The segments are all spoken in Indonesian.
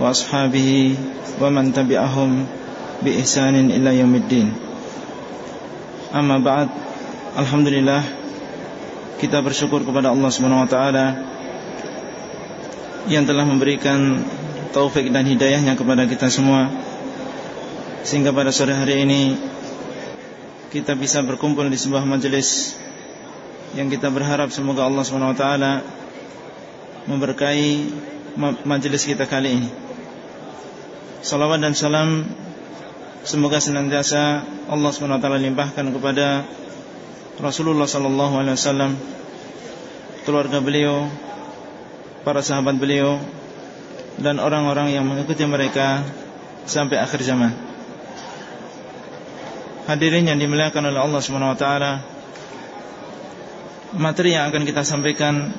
وأصحابه ومن تبعهم بإحسان إلى يوم الدين أما بعد الحمد لله kita bersyukur kepada Allah Subhanahu wa taala yang telah memberikan taufik dan hidayahnya kepada kita semua sehingga pada sore hari ini kita bisa berkumpul di sebuah majelis yang kita berharap semoga Allah Subhanahu wa taala memberkahi majelis kita kali ini. Salawat dan salam semoga senantiasa Allah taala limpahkan kepada Rasulullah wasallam, keluarga beliau, para sahabat beliau dan orang-orang yang mengikuti mereka sampai akhir zaman. Hadirin yang dimuliakan oleh Allah taala, materi yang akan kita sampaikan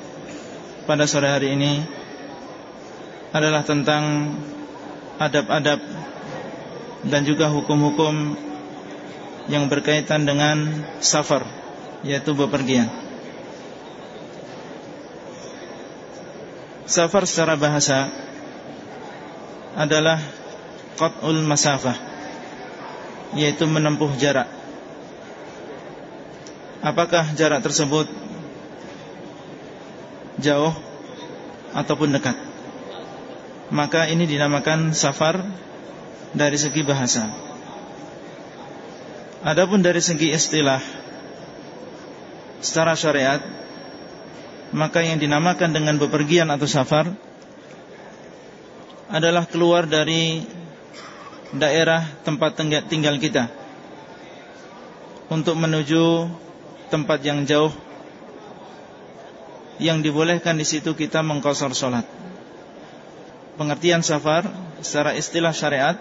pada sore hari ini adalah tentang adab-adab dan juga hukum-hukum yang berkaitan dengan safar yaitu bepergian. Safar secara bahasa adalah qat'ul masafah yaitu menempuh jarak. Apakah jarak tersebut jauh ataupun dekat? Maka ini dinamakan safar dari segi bahasa. Adapun dari segi istilah secara syariat maka yang dinamakan dengan bepergian atau safar adalah keluar dari daerah tempat tinggal kita untuk menuju tempat yang jauh yang dibolehkan di situ kita mengkosor sholat. Pengertian safar secara istilah syariat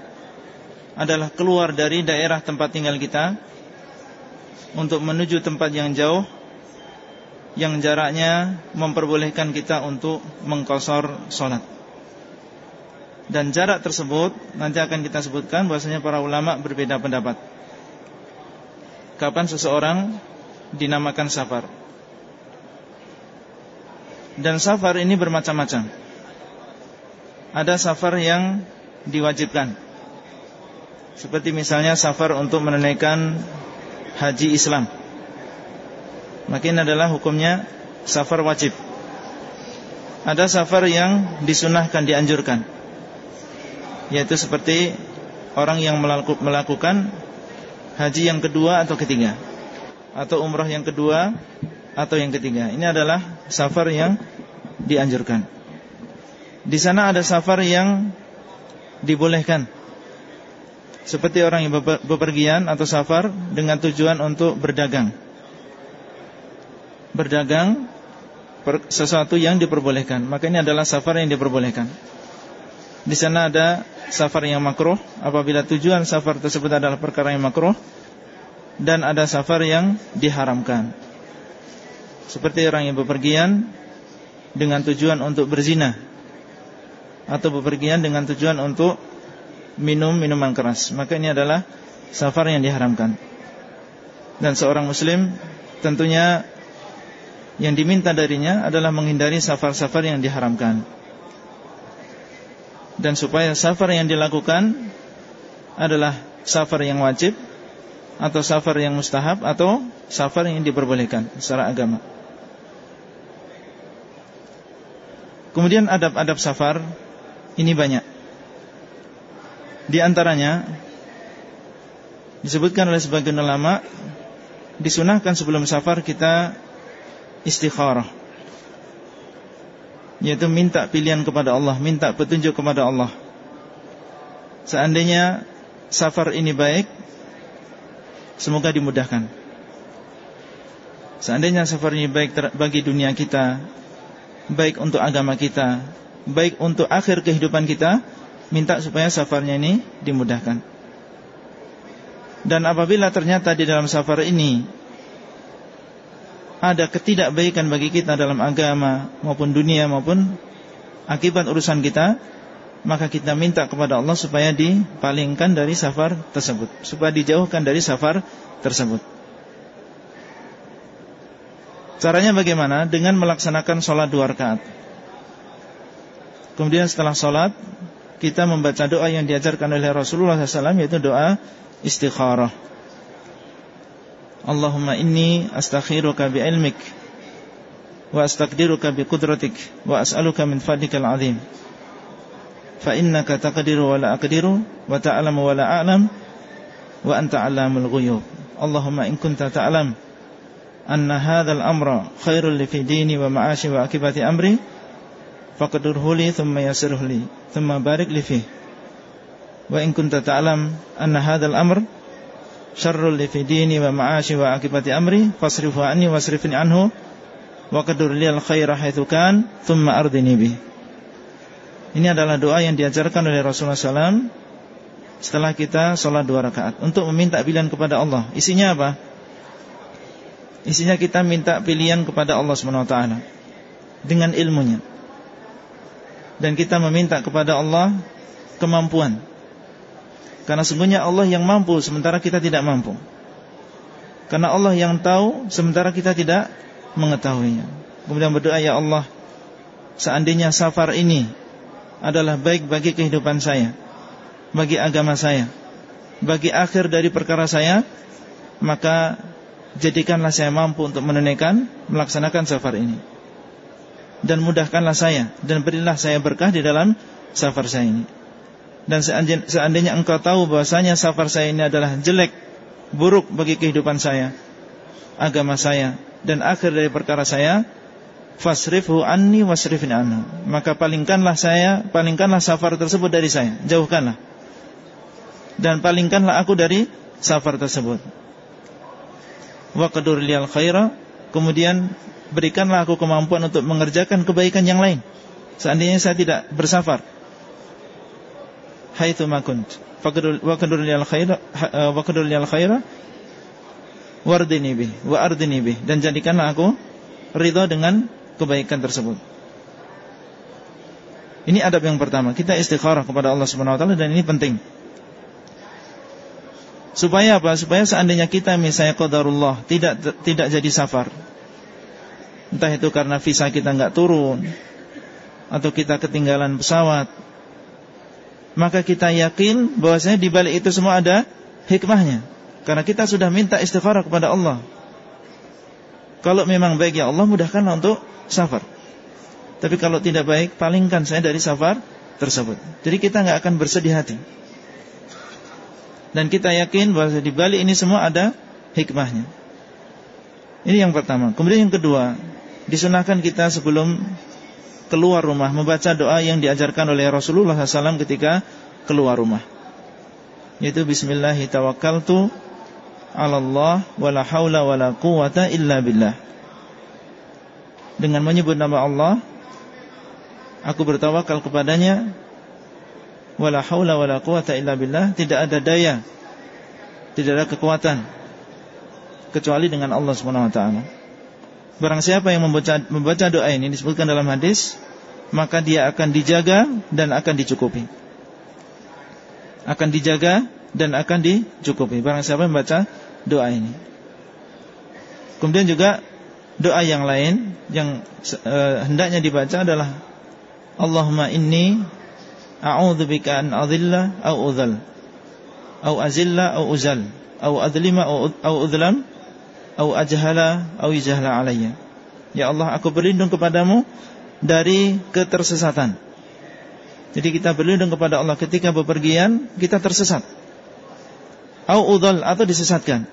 adalah keluar dari daerah tempat tinggal kita untuk menuju tempat yang jauh yang jaraknya memperbolehkan kita untuk mengkosor sholat. Dan jarak tersebut nanti akan kita sebutkan bahwasanya para ulama berbeda pendapat. Kapan seseorang dinamakan safar? Dan safar ini bermacam-macam. Ada safar yang diwajibkan. Seperti misalnya safar untuk menunaikan haji Islam. Makin adalah hukumnya safar wajib. Ada safar yang disunahkan, dianjurkan. Yaitu seperti orang yang melakukan haji yang kedua atau ketiga. Atau umrah yang kedua atau yang ketiga. Ini adalah safar yang dianjurkan Di sana ada safar yang dibolehkan Seperti orang yang bepergian atau safar Dengan tujuan untuk berdagang berdagang sesuatu yang diperbolehkan. Maka ini adalah safar yang diperbolehkan. Di sana ada safar yang makruh apabila tujuan safar tersebut adalah perkara yang makruh dan ada safar yang diharamkan. Seperti orang yang bepergian dengan tujuan untuk berzina atau bepergian dengan tujuan untuk minum minuman keras. Maka ini adalah safar yang diharamkan. Dan seorang muslim tentunya yang diminta darinya adalah menghindari safar-safar yang diharamkan Dan supaya safar yang dilakukan Adalah safar yang wajib Atau safar yang mustahab Atau safar yang diperbolehkan Secara agama Kemudian adab-adab safar Ini banyak Di antaranya Disebutkan oleh sebagian ulama Disunahkan sebelum safar kita istikharah yaitu minta pilihan kepada Allah, minta petunjuk kepada Allah. Seandainya safar ini baik, semoga dimudahkan. Seandainya safar ini baik bagi dunia kita, baik untuk agama kita, baik untuk akhir kehidupan kita, minta supaya safarnya ini dimudahkan. Dan apabila ternyata di dalam safar ini ada ketidakbaikan bagi kita dalam agama maupun dunia maupun akibat urusan kita, maka kita minta kepada Allah supaya dipalingkan dari safar tersebut, supaya dijauhkan dari safar tersebut. Caranya bagaimana? Dengan melaksanakan sholat dua rakaat. Kemudian setelah sholat kita membaca doa yang diajarkan oleh Rasulullah SAW yaitu doa istikharah. Allahumma inni astakhiruka bi wa astaqdiruka bi kudratik wa as'aluka min fadlikal azim. Fa innaka taqdiru wa la aqdiru wa ta'lamu wa la a'lam wa anta 'allamul ghuyub. Allahumma in kunta ta'lam anna hadzal amra khairul li fi dini wa ma'ashi wa akibati amri faqdurhu li thumma yassirhu thumma barik li fihi wa in kunta ta'lam anna hadzal amr syarrul li fi dini wa ma'ashi wa akibati amri fasrifhu anni wasrifni anhu wa qadur li al khaira haitsu kan thumma ardini bi ini adalah doa yang diajarkan oleh Rasulullah SAW setelah kita sholat dua rakaat untuk meminta pilihan kepada Allah. Isinya apa? Isinya kita minta pilihan kepada Allah swt dengan ilmunya dan kita meminta kepada Allah kemampuan. Karena sungguhnya Allah yang mampu sementara kita tidak mampu. Karena Allah yang tahu sementara kita tidak mengetahuinya. Kemudian berdoa ya Allah, seandainya safar ini adalah baik bagi kehidupan saya, bagi agama saya, bagi akhir dari perkara saya, maka jadikanlah saya mampu untuk menunaikan melaksanakan safar ini dan mudahkanlah saya dan berilah saya berkah di dalam safar saya ini. Dan seandainya engkau tahu bahwasanya safar saya ini adalah jelek, buruk bagi kehidupan saya, agama saya dan akhir dari perkara saya, fasrifhu anni wasrifni anhu. Maka palingkanlah saya, palingkanlah safar tersebut dari saya, jauhkanlah. Dan palingkanlah aku dari safar tersebut. Wa qadur liyal khaira, kemudian berikanlah aku kemampuan untuk mengerjakan kebaikan yang lain. Seandainya saya tidak bersafar. Haitsu ma kunt. Wa qadur lil khaira wa qadur lil khaira wardini bih wa ardini bih dan jadikanlah aku ridha dengan kebaikan tersebut. Ini adab yang pertama. Kita istikharah kepada Allah Subhanahu wa taala dan ini penting. Supaya apa? Supaya seandainya kita misalnya qadarullah tidak tidak jadi safar, Entah itu karena visa kita nggak turun Atau kita ketinggalan pesawat Maka kita yakin bahwasanya di balik itu semua ada hikmahnya. Karena kita sudah minta istighfarah kepada Allah. Kalau memang baik ya Allah mudahkanlah untuk safar. Tapi kalau tidak baik palingkan saya dari safar tersebut. Jadi kita nggak akan bersedih hati. Dan kita yakin bahwa di balik ini semua ada hikmahnya. Ini yang pertama. Kemudian yang kedua disunahkan kita sebelum keluar rumah membaca doa yang diajarkan oleh Rasulullah SAW ketika keluar rumah. Yaitu Bismillahirrahmanirrahim. Allah wala haula wala quwata illa billah. Dengan menyebut nama Allah, aku bertawakal kepadanya. Wala haula wala quwata illa billah. Tidak ada daya, tidak ada kekuatan kecuali dengan Allah Subhanahu wa taala. Barang siapa yang membaca, membaca doa ini disebutkan dalam hadis Maka dia akan dijaga dan akan dicukupi. Akan dijaga dan akan dicukupi. Barang siapa yang membaca doa ini. Kemudian juga doa yang lain Yang uh, hendaknya dibaca adalah Allahumma inni bika an adhilla au udhal Au azilla au uzal. Au adlima au udhlam au ajhala au yajhala alayya. Ya Allah, aku berlindung kepadamu dari ketersesatan. Jadi kita berlindung kepada Allah ketika bepergian kita tersesat. Au udhal atau disesatkan.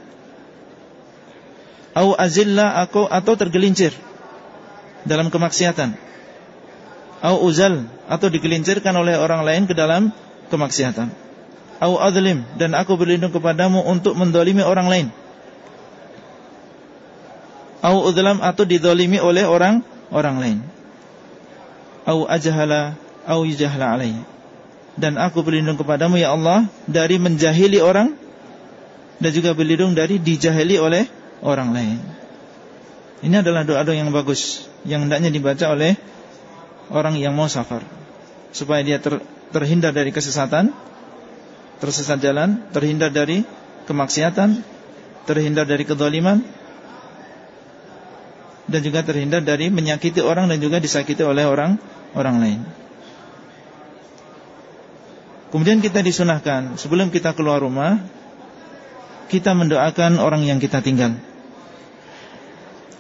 Au azilla aku atau tergelincir dalam kemaksiatan. Au uzal atau digelincirkan oleh orang lain ke dalam kemaksiatan. Au adlim dan aku berlindung kepadamu untuk mendolimi orang lain au udlam atau didolimi oleh orang orang lain. Au ajhala au yujahla alaihi. dan aku berlindung kepadamu ya Allah dari menjahili orang dan juga berlindung dari dijahili oleh orang lain. Ini adalah doa-doa yang bagus yang hendaknya dibaca oleh orang yang mau safar supaya dia ter, terhindar dari kesesatan, tersesat jalan, terhindar dari kemaksiatan, terhindar dari kedoliman dan juga terhindar dari menyakiti orang dan juga disakiti oleh orang orang lain. Kemudian kita disunahkan sebelum kita keluar rumah kita mendoakan orang yang kita tinggal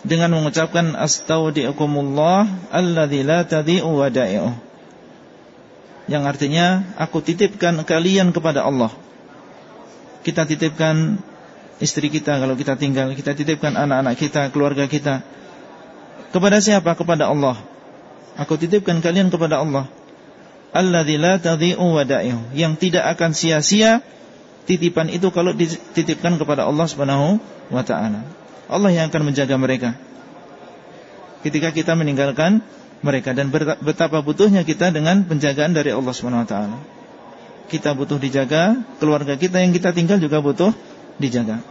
dengan mengucapkan astaudiukumullah alladzi la tadhi'u wada'i'uh. Yang artinya aku titipkan kalian kepada Allah. Kita titipkan istri kita kalau kita tinggal, kita titipkan anak-anak kita, keluarga kita. Kepada siapa? Kepada Allah. Aku titipkan kalian kepada Allah alladzi la tadhi'u yang tidak akan sia-sia titipan itu kalau dititipkan kepada Allah Subhanahu wa taala. Allah yang akan menjaga mereka. Ketika kita meninggalkan mereka dan betapa butuhnya kita dengan penjagaan dari Allah Subhanahu wa taala. Kita butuh dijaga, keluarga kita yang kita tinggal juga butuh dijaga.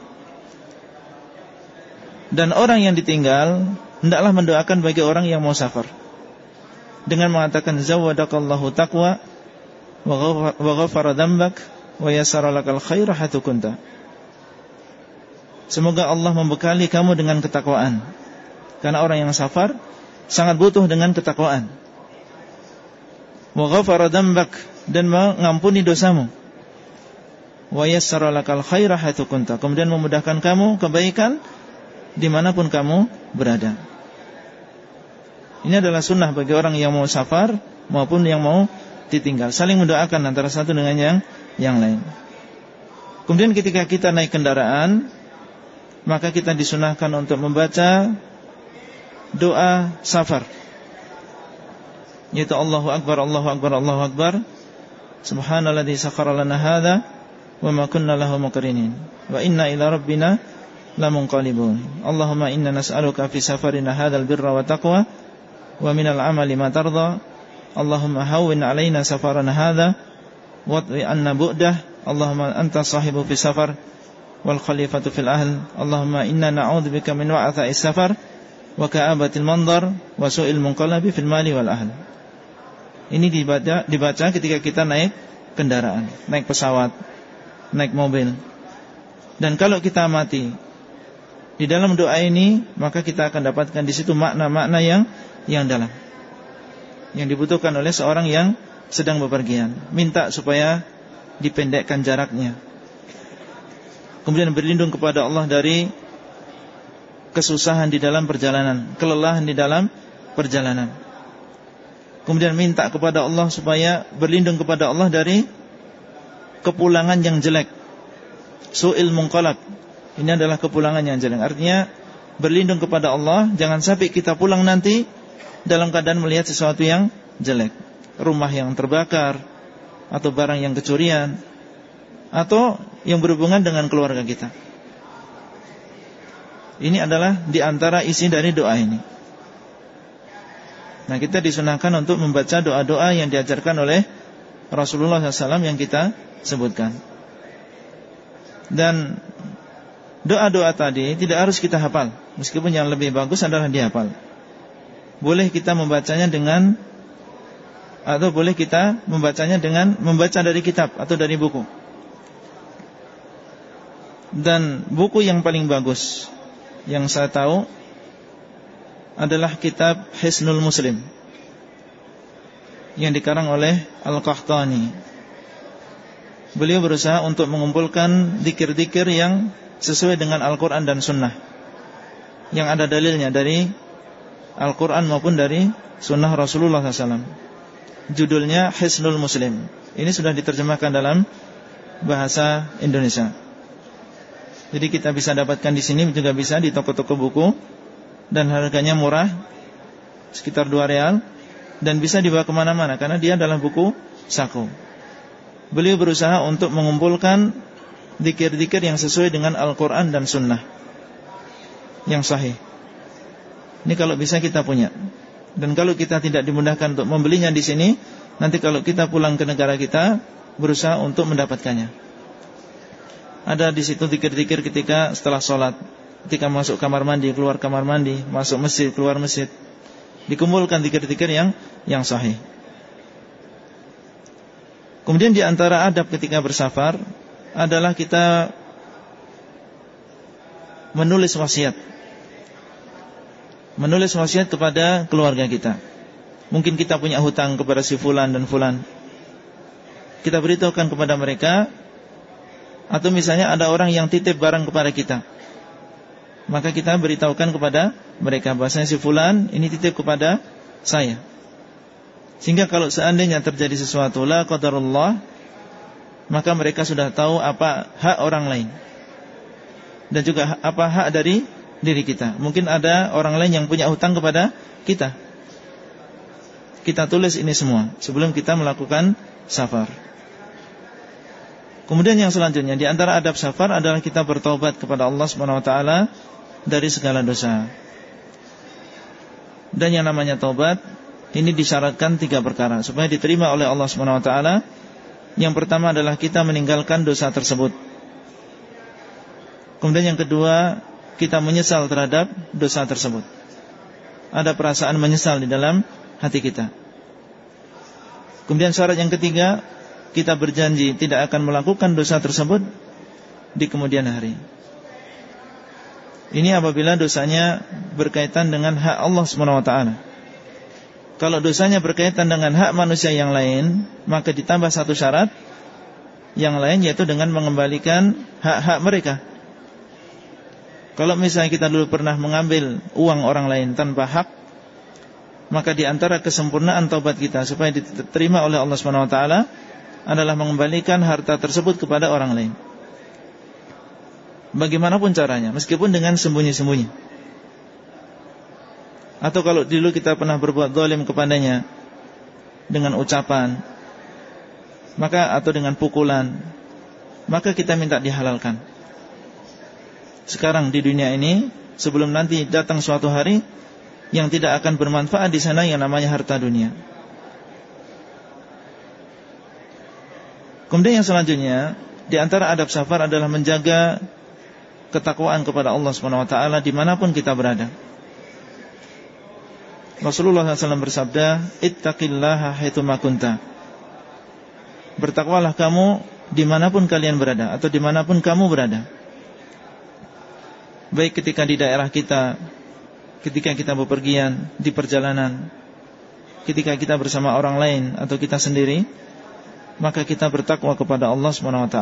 Dan orang yang ditinggal hendaklah mendoakan bagi orang yang mau safar dengan mengatakan zawadakallahu taqwa wa ghafara dzambak wa yassara lakal khaira hatu kunta. Semoga Allah membekali kamu dengan ketakwaan. Karena orang yang safar sangat butuh dengan ketakwaan. Wa ghafara dzambak dan mengampuni dosamu. Wa yassara lakal khaira hatu kunta. Kemudian memudahkan kamu kebaikan di mana pun kamu berada. Ini adalah sunnah bagi orang yang mau safar maupun yang mau ditinggal. Saling mendoakan antara satu dengan yang yang lain. Kemudian ketika kita naik kendaraan, maka kita disunahkan untuk membaca doa safar. Yaitu Allahu Akbar, Allahu Akbar, Allahu Akbar. Subhanalladzi sakhkhara lana hadza wa ma kunna lahu muqrinin. Wa inna ila rabbina lamunqalibun. Allahumma inna nas'aluka fi safarina hadzal birra wa taqwa Allahumma hawwin alaina safarana hadha wad'i anna bu'dah. Allahumma anta sahibu fi safar wal khalifatu fil ahl. Allahumma inna na'udzubika min wa'atha'i safar wa ka'abatil mandar wa su'il munqalabi fil mali wal ahl. Ini dibaca dibaca ketika kita naik kendaraan naik pesawat naik mobil. Dan kalau kita mati di dalam doa ini maka kita akan dapatkan di situ makna-makna yang yang dalam yang dibutuhkan oleh seorang yang sedang bepergian. Minta supaya dipendekkan jaraknya. Kemudian berlindung kepada Allah dari kesusahan di dalam perjalanan, kelelahan di dalam perjalanan. Kemudian minta kepada Allah supaya berlindung kepada Allah dari kepulangan yang jelek. Su'il munqalab. Ini adalah kepulangan yang jelek. Artinya berlindung kepada Allah, jangan sampai kita pulang nanti dalam keadaan melihat sesuatu yang jelek, rumah yang terbakar atau barang yang kecurian atau yang berhubungan dengan keluarga kita. Ini adalah di antara isi dari doa ini. Nah kita disunahkan untuk membaca doa-doa yang diajarkan oleh Rasulullah SAW yang kita sebutkan. Dan doa-doa tadi tidak harus kita hafal. Meskipun yang lebih bagus adalah dihafal boleh kita membacanya dengan atau boleh kita membacanya dengan membaca dari kitab atau dari buku. Dan buku yang paling bagus yang saya tahu adalah kitab Hisnul Muslim yang dikarang oleh Al-Qahtani. Beliau berusaha untuk mengumpulkan dikir-dikir yang sesuai dengan Al-Quran dan Sunnah Yang ada dalilnya dari Al-Quran maupun dari Sunnah Rasulullah SAW. Judulnya Hisnul Muslim. Ini sudah diterjemahkan dalam bahasa Indonesia. Jadi kita bisa dapatkan di sini juga bisa di toko-toko buku dan harganya murah, sekitar 2 real dan bisa dibawa ke mana-mana karena dia adalah buku saku. Beliau berusaha untuk mengumpulkan dikir-dikir yang sesuai dengan Al-Quran dan Sunnah yang sahih. Ini kalau bisa kita punya. Dan kalau kita tidak dimudahkan untuk membelinya di sini, Nanti kalau kita pulang ke negara kita Berusaha untuk mendapatkannya. Ada di situ dikir-dikir ketika setelah sholat. Ketika masuk kamar mandi, keluar kamar mandi Masuk masjid, keluar masjid. Dikumpulkan dikir-dikir yang yang sahih. Kemudian di antara adab ketika bersafar Adalah kita Menulis wasiat Menulis wasiat kepada keluarga kita Mungkin kita punya hutang kepada si fulan dan fulan. Kita beritahukan kepada mereka atau misalnya ada orang yang titip barang kepada kita. Maka kita beritahukan kepada mereka bahasanya si fulan ini titip kepada saya. Sehingga kalau seandainya terjadi sesuatu la qadarullah maka mereka sudah tahu apa hak orang lain dan juga apa hak dari diri kita. Mungkin ada orang lain yang punya hutang kepada kita kita tulis ini semua sebelum kita melakukan safar. Kemudian yang selanjutnya di antara adab safar adalah kita bertobat kepada Allah Subhanahu wa taala dari segala dosa. Dan yang namanya taubat ini disyaratkan tiga perkara supaya diterima oleh Allah Subhanahu wa taala. Yang pertama adalah kita meninggalkan dosa tersebut. Kemudian yang kedua, kita menyesal terhadap dosa tersebut. Ada perasaan menyesal di dalam hati kita. Kemudian syarat yang ketiga, kita berjanji tidak akan melakukan dosa tersebut di kemudian hari. Ini apabila dosanya berkaitan dengan hak Allah SWT. Kalau dosanya berkaitan dengan hak manusia yang lain, maka ditambah satu syarat yang lain yaitu dengan mengembalikan hak-hak mereka. Kalau misalnya kita dulu pernah mengambil uang orang lain tanpa hak, maka di antara kesempurnaan taubat kita supaya diterima oleh Allah Subhanahu wa taala adalah mengembalikan harta tersebut kepada orang lain. Bagaimanapun caranya, meskipun dengan sembunyi-sembunyi. Atau kalau dulu kita pernah berbuat zalim kepadanya dengan ucapan, maka atau dengan pukulan, maka kita minta dihalalkan. Sekarang di dunia ini, sebelum nanti datang suatu hari yang tidak akan bermanfaat di sana yang namanya harta dunia. Kemudian yang selanjutnya di antara adab safar adalah menjaga ketakwaan kepada Allah Subhanahu wa taala di mana pun kita berada. Rasulullah SAW bersabda, "Ittaqillaha haitsu kunta." Bertakwalah kamu di mana pun kalian berada atau di mana pun kamu berada. Baik ketika di daerah kita ketika kita bepergian di perjalanan, ketika kita bersama orang lain atau kita sendiri, maka kita bertakwa kepada Allah SWT.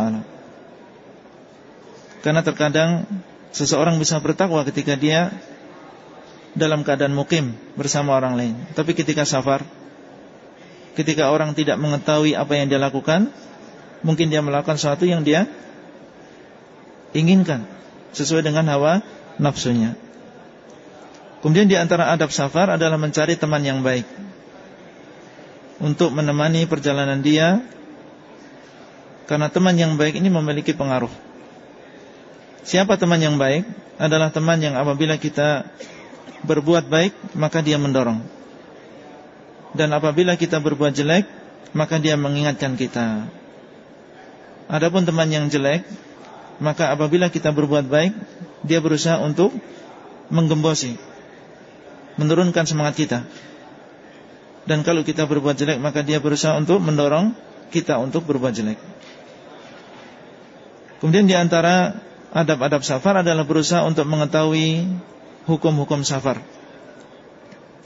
Karena terkadang seseorang bisa bertakwa ketika dia dalam keadaan mukim bersama orang lain, tapi ketika safar, ketika orang tidak mengetahui apa yang dia lakukan, mungkin dia melakukan sesuatu yang dia inginkan sesuai dengan hawa nafsunya. Kemudian di antara adab safar adalah mencari teman yang baik Untuk menemani perjalanan dia Karena teman yang baik ini memiliki pengaruh Siapa teman yang baik? Adalah teman yang apabila kita berbuat baik Maka dia mendorong Dan apabila kita berbuat jelek Maka dia mengingatkan kita Adapun teman yang jelek Maka apabila kita berbuat baik Dia berusaha untuk Menggembosi menurunkan semangat kita. Dan kalau kita berbuat jelek maka dia berusaha untuk mendorong kita untuk berbuat jelek. Kemudian di antara adab-adab safar adalah berusaha untuk mengetahui hukum-hukum safar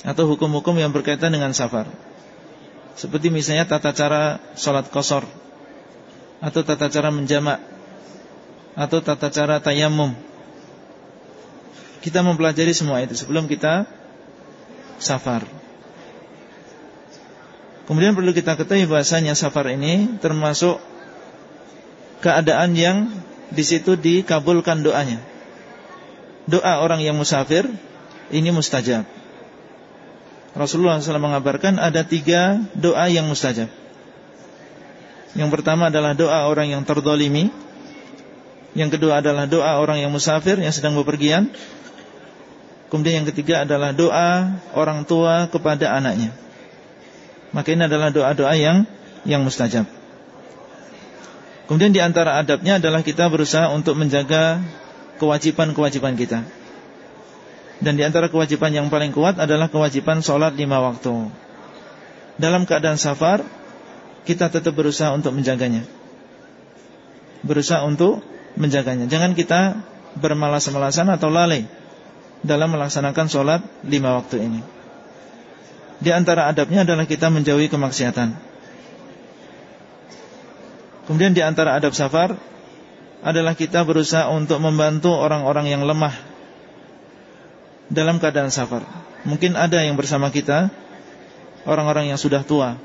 atau hukum-hukum yang berkaitan dengan safar. Seperti misalnya tata cara sholat kosor atau tata cara menjamak atau tata cara tayamum. Kita mempelajari semua itu sebelum kita safar. Kemudian perlu kita ketahui bahasanya safar ini termasuk keadaan yang di situ dikabulkan doanya. Doa orang yang musafir ini mustajab. Rasulullah SAW mengabarkan ada tiga doa yang mustajab. Yang pertama adalah doa orang yang terdolimi Yang kedua adalah doa orang yang musafir yang sedang bepergian Kemudian yang ketiga adalah doa orang tua kepada anaknya. Maka ini adalah doa-doa yang yang mustajab. Kemudian di antara adabnya adalah kita berusaha untuk menjaga kewajiban-kewajiban kita. Dan di antara kewajiban yang paling kuat adalah kewajiban sholat lima waktu. Dalam keadaan safar, kita tetap berusaha untuk menjaganya. Berusaha untuk menjaganya. Jangan kita bermalas-malasan atau lalai dalam melaksanakan sholat lima waktu ini. Di antara adabnya adalah kita menjauhi kemaksiatan. Kemudian di antara adab safar adalah kita berusaha untuk membantu orang-orang yang lemah dalam keadaan safar. Mungkin ada yang bersama kita orang-orang yang sudah tua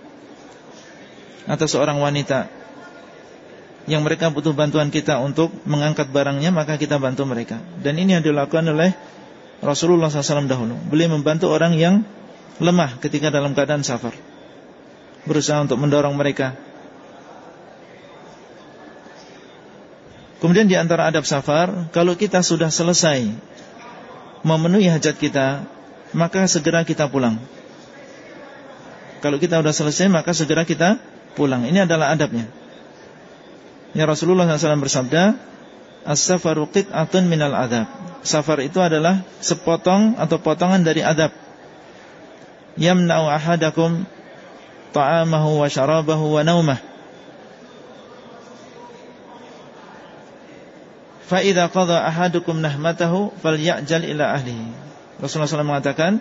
atau seorang wanita yang mereka butuh bantuan kita untuk mengangkat barangnya maka kita bantu mereka. Dan ini yang dilakukan oleh Rasulullah SAW dahulu. Beliau membantu orang yang lemah ketika dalam keadaan safar. Berusaha untuk mendorong mereka Kemudian di antara adab safar, kalau kita sudah selesai memenuhi hajat kita, maka segera kita pulang. Kalau kita sudah selesai, maka segera kita pulang. Ini adalah adabnya. Ya Rasulullah SAW bersabda, As-safaru qit'atun minal adab. Safar itu adalah sepotong atau potongan dari adab. Yamna'u ahadakum ta'amahu wa syarabahu wa naumah fa idza qada ahadukum nahmatahu falyajal ila ahlihi. Rasulullah SAW mengatakan,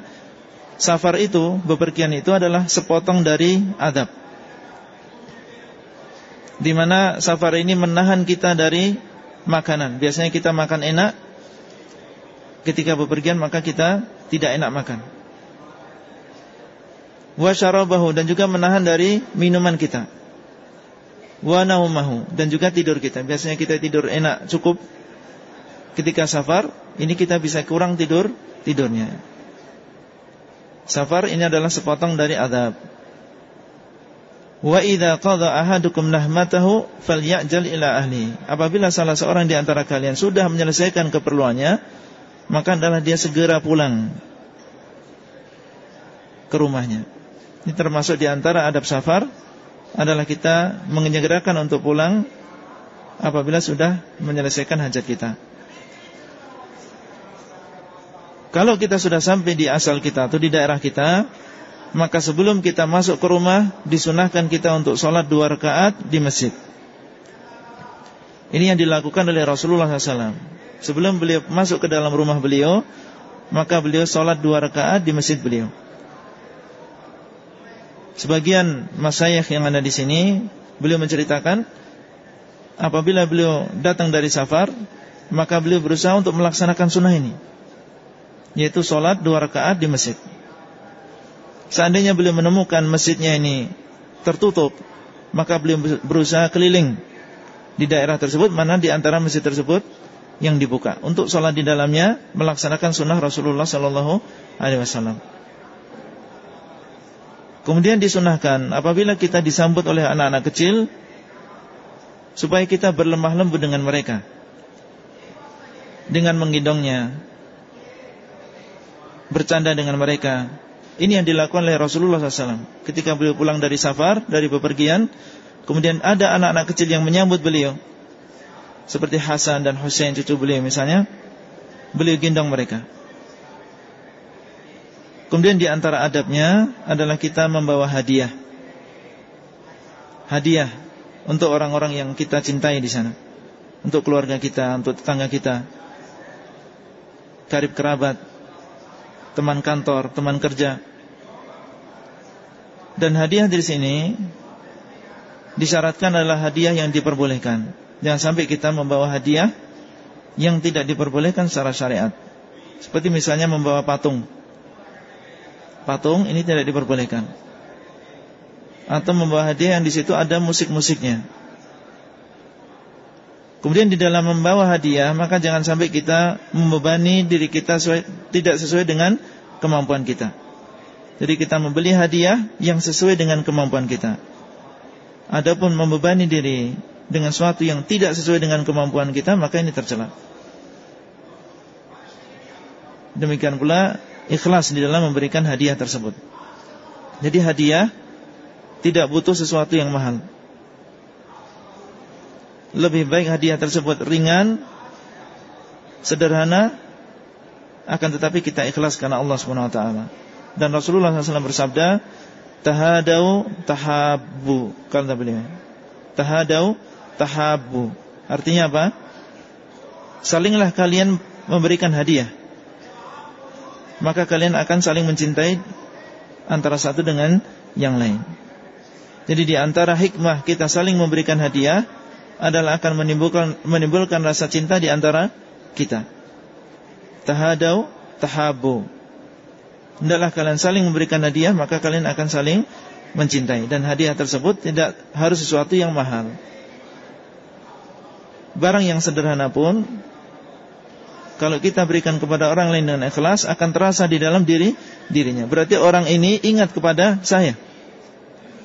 safar itu, bepergian itu adalah sepotong dari adab. Di mana safar ini menahan kita dari makanan. Biasanya kita makan enak, ketika bepergian maka kita tidak enak makan. Wa syarabahu dan juga menahan dari minuman kita. Wa naumahu dan juga tidur kita. Biasanya kita tidur enak, cukup ketika safar ini kita bisa kurang tidur tidurnya. Safar ini adalah sepotong dari adab. Wa idza qada ahadukum nahmatahu falyajal ila ahli. Apabila salah seorang di antara kalian sudah menyelesaikan keperluannya, maka adalah dia segera pulang ke rumahnya. Ini termasuk di antara adab safar adalah kita menyegerakan untuk pulang apabila sudah menyelesaikan hajat kita. Kalau kita sudah sampai di asal kita atau di daerah kita Maka sebelum kita masuk ke rumah Disunahkan kita untuk sholat dua rakaat di masjid. Ini yang dilakukan oleh Rasulullah SAW Sebelum beliau masuk ke dalam rumah beliau Maka beliau sholat dua rakaat di masjid beliau. Sebagian masyayikh yang ada di sini Beliau menceritakan Apabila beliau datang dari safar Maka beliau berusaha untuk melaksanakan sunnah ini yaitu sholat dua rakaat di masjid. Seandainya beliau menemukan masjidnya ini tertutup, maka beliau berusaha keliling di daerah tersebut mana di antara masjid tersebut yang dibuka untuk sholat di dalamnya melaksanakan sunnah Rasulullah Sallallahu Alaihi Wasallam. Kemudian disunahkan apabila kita disambut oleh anak-anak kecil supaya kita berlemah lembut dengan mereka dengan menggendongnya bercanda dengan mereka. Ini yang dilakukan oleh Rasulullah SAW. Ketika beliau pulang dari safar, dari bepergian, kemudian ada anak-anak kecil yang menyambut beliau. Seperti Hasan dan Hussein cucu beliau misalnya. Beliau gendong mereka. Kemudian di antara adabnya adalah kita membawa hadiah. Hadiah untuk orang-orang yang kita cintai di sana. Untuk keluarga kita, untuk tetangga kita. Karib kerabat teman kantor, teman kerja. Dan hadiah di sini disyaratkan adalah hadiah yang diperbolehkan. Jangan sampai kita membawa hadiah yang tidak diperbolehkan secara syariat. Seperti misalnya membawa patung. Patung ini tidak diperbolehkan. Atau membawa hadiah yang di situ ada musik-musiknya. Kemudian di dalam membawa hadiah Maka jangan sampai kita membebani diri kita sesuai, Tidak sesuai dengan kemampuan kita Jadi kita membeli hadiah Yang sesuai dengan kemampuan kita Adapun membebani diri Dengan sesuatu yang tidak sesuai dengan kemampuan kita Maka ini tercela Demikian pula Ikhlas di dalam memberikan hadiah tersebut Jadi hadiah tidak butuh sesuatu yang mahal. Lebih baik hadiah tersebut ringan, sederhana, akan tetapi kita ikhlas karena Allah Subhanahu wa taala. Dan Rasulullah SAW bersabda, "Tahadau tahabbu." Kata beliau. Tahadau tahabbu. Artinya apa? Salinglah kalian memberikan hadiah. Maka kalian akan saling mencintai antara satu dengan yang lain. Jadi di antara hikmah kita saling memberikan hadiah adalah akan menimbulkan menimbulkan rasa cinta di antara kita. Tahadau tahabu. Hendaklah kalian saling memberikan hadiah maka kalian akan saling mencintai dan hadiah tersebut tidak harus sesuatu yang mahal. Barang yang sederhana pun kalau kita berikan kepada orang lain dengan ikhlas akan terasa di dalam diri dirinya. Berarti orang ini ingat kepada saya.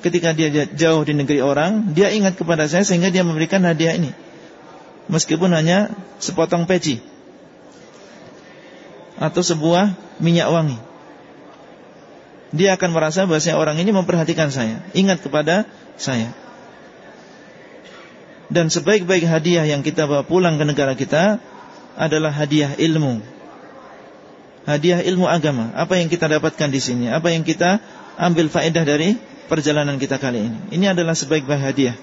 Ketika dia jauh di negeri orang, dia ingat kepada saya sehingga dia memberikan hadiah ini. Meskipun hanya sepotong peci atau sebuah minyak wangi. Dia akan merasa bahwa orang ini memperhatikan saya, ingat kepada saya. Dan sebaik-baik hadiah yang kita bawa pulang ke negara kita adalah hadiah ilmu. Hadiah ilmu agama. Apa yang kita dapatkan di sini? Apa yang kita ambil faedah dari perjalanan kita kali ini? Ini adalah sebaik-baik hadiah.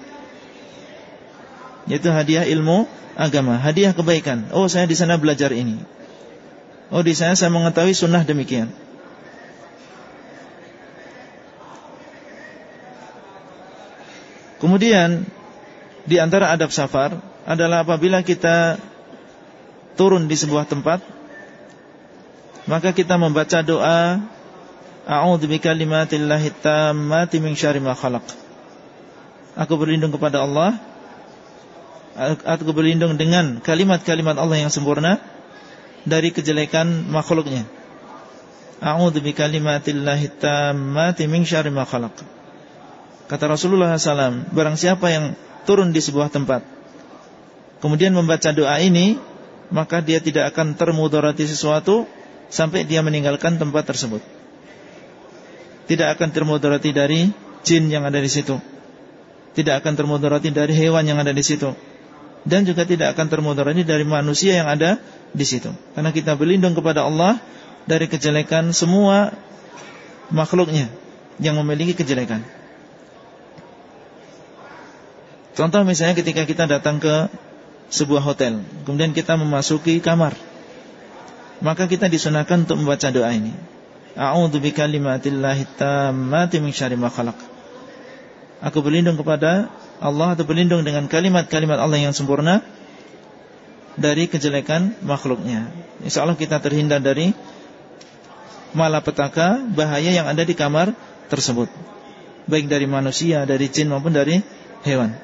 Yaitu hadiah ilmu agama, hadiah kebaikan. Oh, saya di sana belajar ini. Oh di sana saya mengetahui sunnah demikian Kemudian Di antara adab safar Adalah apabila kita Turun di sebuah tempat Maka kita membaca doa A'udhu bikalimatillahi tammati min syari ma khalaq Aku berlindung kepada Allah Aku berlindung dengan kalimat-kalimat Allah yang sempurna dari kejelekan makhluknya. A'udzu bikalimatillahi tammati min syarri ma khalaq. Kata Rasulullah SAW, barang siapa yang turun di sebuah tempat, kemudian membaca doa ini, maka dia tidak akan termudarati sesuatu sampai dia meninggalkan tempat tersebut. Tidak akan termudarati dari jin yang ada di situ. Tidak akan termudarati dari hewan yang ada di situ. Dan juga tidak akan termudarati dari manusia yang ada di situ. Karena kita berlindung kepada Allah dari kejelekan semua makhluknya yang memiliki kejelekan. Contoh misalnya ketika kita datang ke sebuah hotel, kemudian kita memasuki kamar, maka kita disunahkan untuk membaca doa ini. A'udzu bikalimatillahi tammati min syarri ma khalaq. Aku berlindung kepada Allah atau berlindung dengan kalimat-kalimat Allah yang sempurna dari kejelekan makhluknya. Insya Allah kita terhindar dari malapetaka, bahaya yang ada di kamar tersebut. Baik dari manusia, dari jin maupun dari hewan.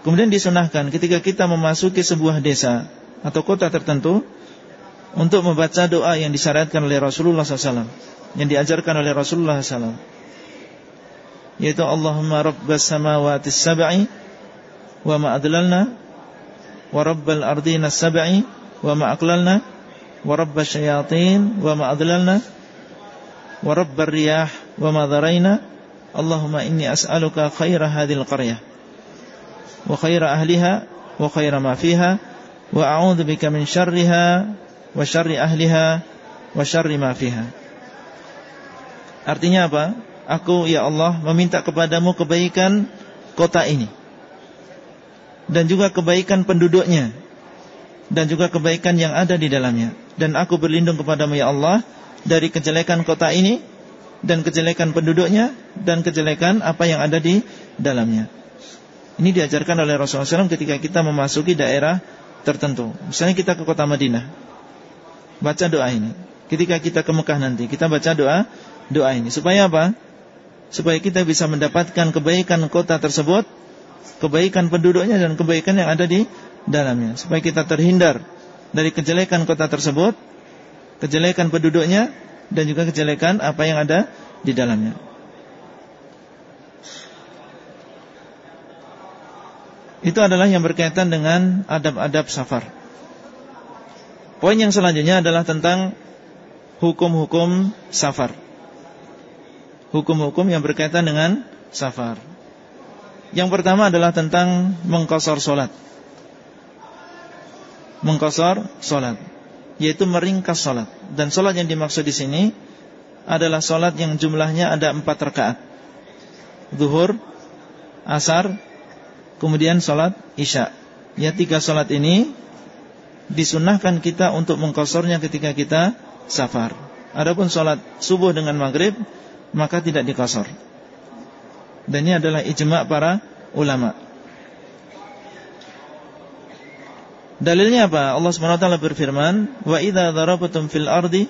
Kemudian disunahkan ketika kita memasuki sebuah desa atau kota tertentu untuk membaca doa yang disyariatkan oleh Rasulullah SAW, yang diajarkan oleh Rasulullah SAW, yaitu Allahumma Rabbas Samawati Sabai wa ma adlalna wa Rabbal Ardina Sabai wa ma aklalna wa Rabbas Syayatin wa ma adlalna wa Rabbar Riyah wa ma Allahumma inni as'aluka khaira hadhil qaryah. وخير أهلها وخير ما فيها وأعوذ بك من شرها وشر أهلها وشر ما فيها Artinya apa? Aku ya Allah meminta kepadamu kebaikan kota ini dan juga kebaikan penduduknya dan juga kebaikan yang ada di dalamnya. Dan aku berlindung kepadamu ya Allah dari kejelekan kota ini dan kejelekan penduduknya dan kejelekan apa yang ada di dalamnya. Ini diajarkan oleh Rasulullah SAW ketika kita memasuki daerah tertentu. Misalnya kita ke kota Madinah, baca doa ini. Ketika kita ke Mekah nanti, kita baca doa doa ini. Supaya apa? Supaya kita bisa mendapatkan kebaikan kota tersebut kebaikan penduduknya dan kebaikan yang ada di dalamnya supaya kita terhindar dari kejelekan kota tersebut, kejelekan penduduknya dan juga kejelekan apa yang ada di dalamnya. Itu adalah yang berkaitan dengan adab-adab safar. Poin yang selanjutnya adalah tentang hukum-hukum safar. hukum-hukum yang berkaitan dengan safar. Yang pertama adalah tentang mengkosor solat. Mengkosor solat, yaitu meringkas solat. Dan solat yang dimaksud di sini adalah solat yang jumlahnya ada empat rakaat. Zuhur, asar, kemudian solat isya. Ya tiga solat ini disunahkan kita untuk mengkosornya ketika kita safar. Adapun solat subuh dengan maghrib maka tidak dikosor. Dan ini adalah ijma' para ulama. Dalilnya apa? Allah SWT berfirman, "Wa idza darabtum fil ardi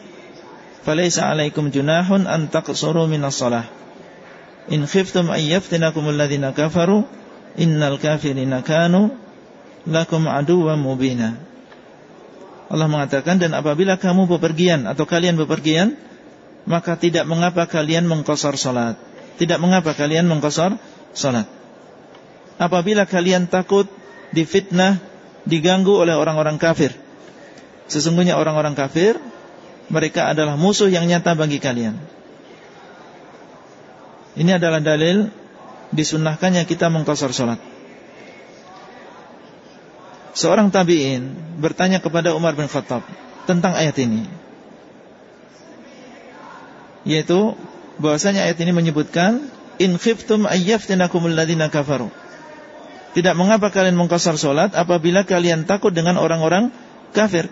falaysa 'alaikum junahun an taqsuru minas shalah. In khiftum ay yaftinakum alladhina kafaru, innal kafirina kanu lakum aduwwan mubina." Allah mengatakan dan apabila kamu bepergian atau kalian bepergian, maka tidak mengapa kalian mengkosor salat. Tidak mengapa kalian mengkosor salat. Apabila kalian takut difitnah, diganggu oleh orang-orang kafir. Sesungguhnya orang-orang kafir mereka adalah musuh yang nyata bagi kalian. Ini adalah dalil disunahkannya kita mengkosor salat. Seorang tabi'in bertanya kepada Umar bin Khattab tentang ayat ini. Yaitu bahwasanya ayat ini menyebutkan in khiftum ayyaftinakumul ladina kafaru. Tidak mengapa kalian mengkosar solat apabila kalian takut dengan orang-orang kafir.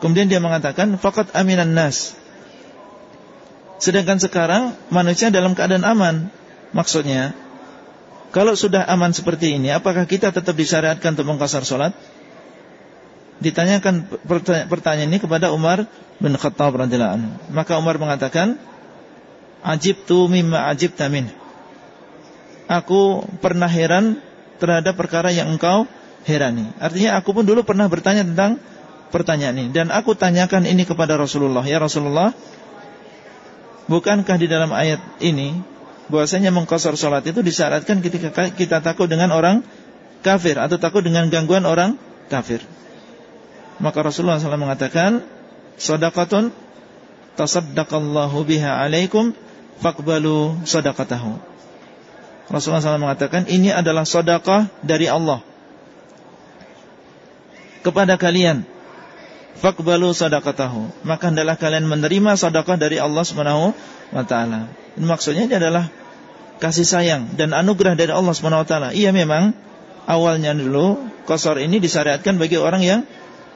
Kemudian dia mengatakan faqat aminan nas. Sedangkan sekarang manusia dalam keadaan aman. Maksudnya, kalau sudah aman seperti ini, apakah kita tetap disyariatkan untuk mengkosar solat? Ditanyakan pertanyaan ini kepada Umar bin Khattab radhiyallahu. Maka Umar mengatakan, Ajibtu mimma ajibta min. Aku pernah heran terhadap perkara yang engkau herani. Artinya aku pun dulu pernah bertanya tentang pertanyaan ini dan aku tanyakan ini kepada Rasulullah. Ya Rasulullah, bukankah di dalam ayat ini bahwasanya mengkosor salat itu disyaratkan ketika kita takut dengan orang kafir atau takut dengan gangguan orang kafir. Maka Rasulullah SAW mengatakan, "Shadaqatun tasaddaqallahu biha alaikum Fakbalu sadaqatahu Rasulullah SAW mengatakan Ini adalah sadaqah dari Allah Kepada kalian Fakbalu sadaqatahu Maka adalah kalian menerima sadaqah dari Allah taala. Maksudnya ini adalah kasih sayang dan anugerah dari Allah Subhanahu wa taala. Iya memang awalnya dulu kosor ini disyariatkan bagi orang yang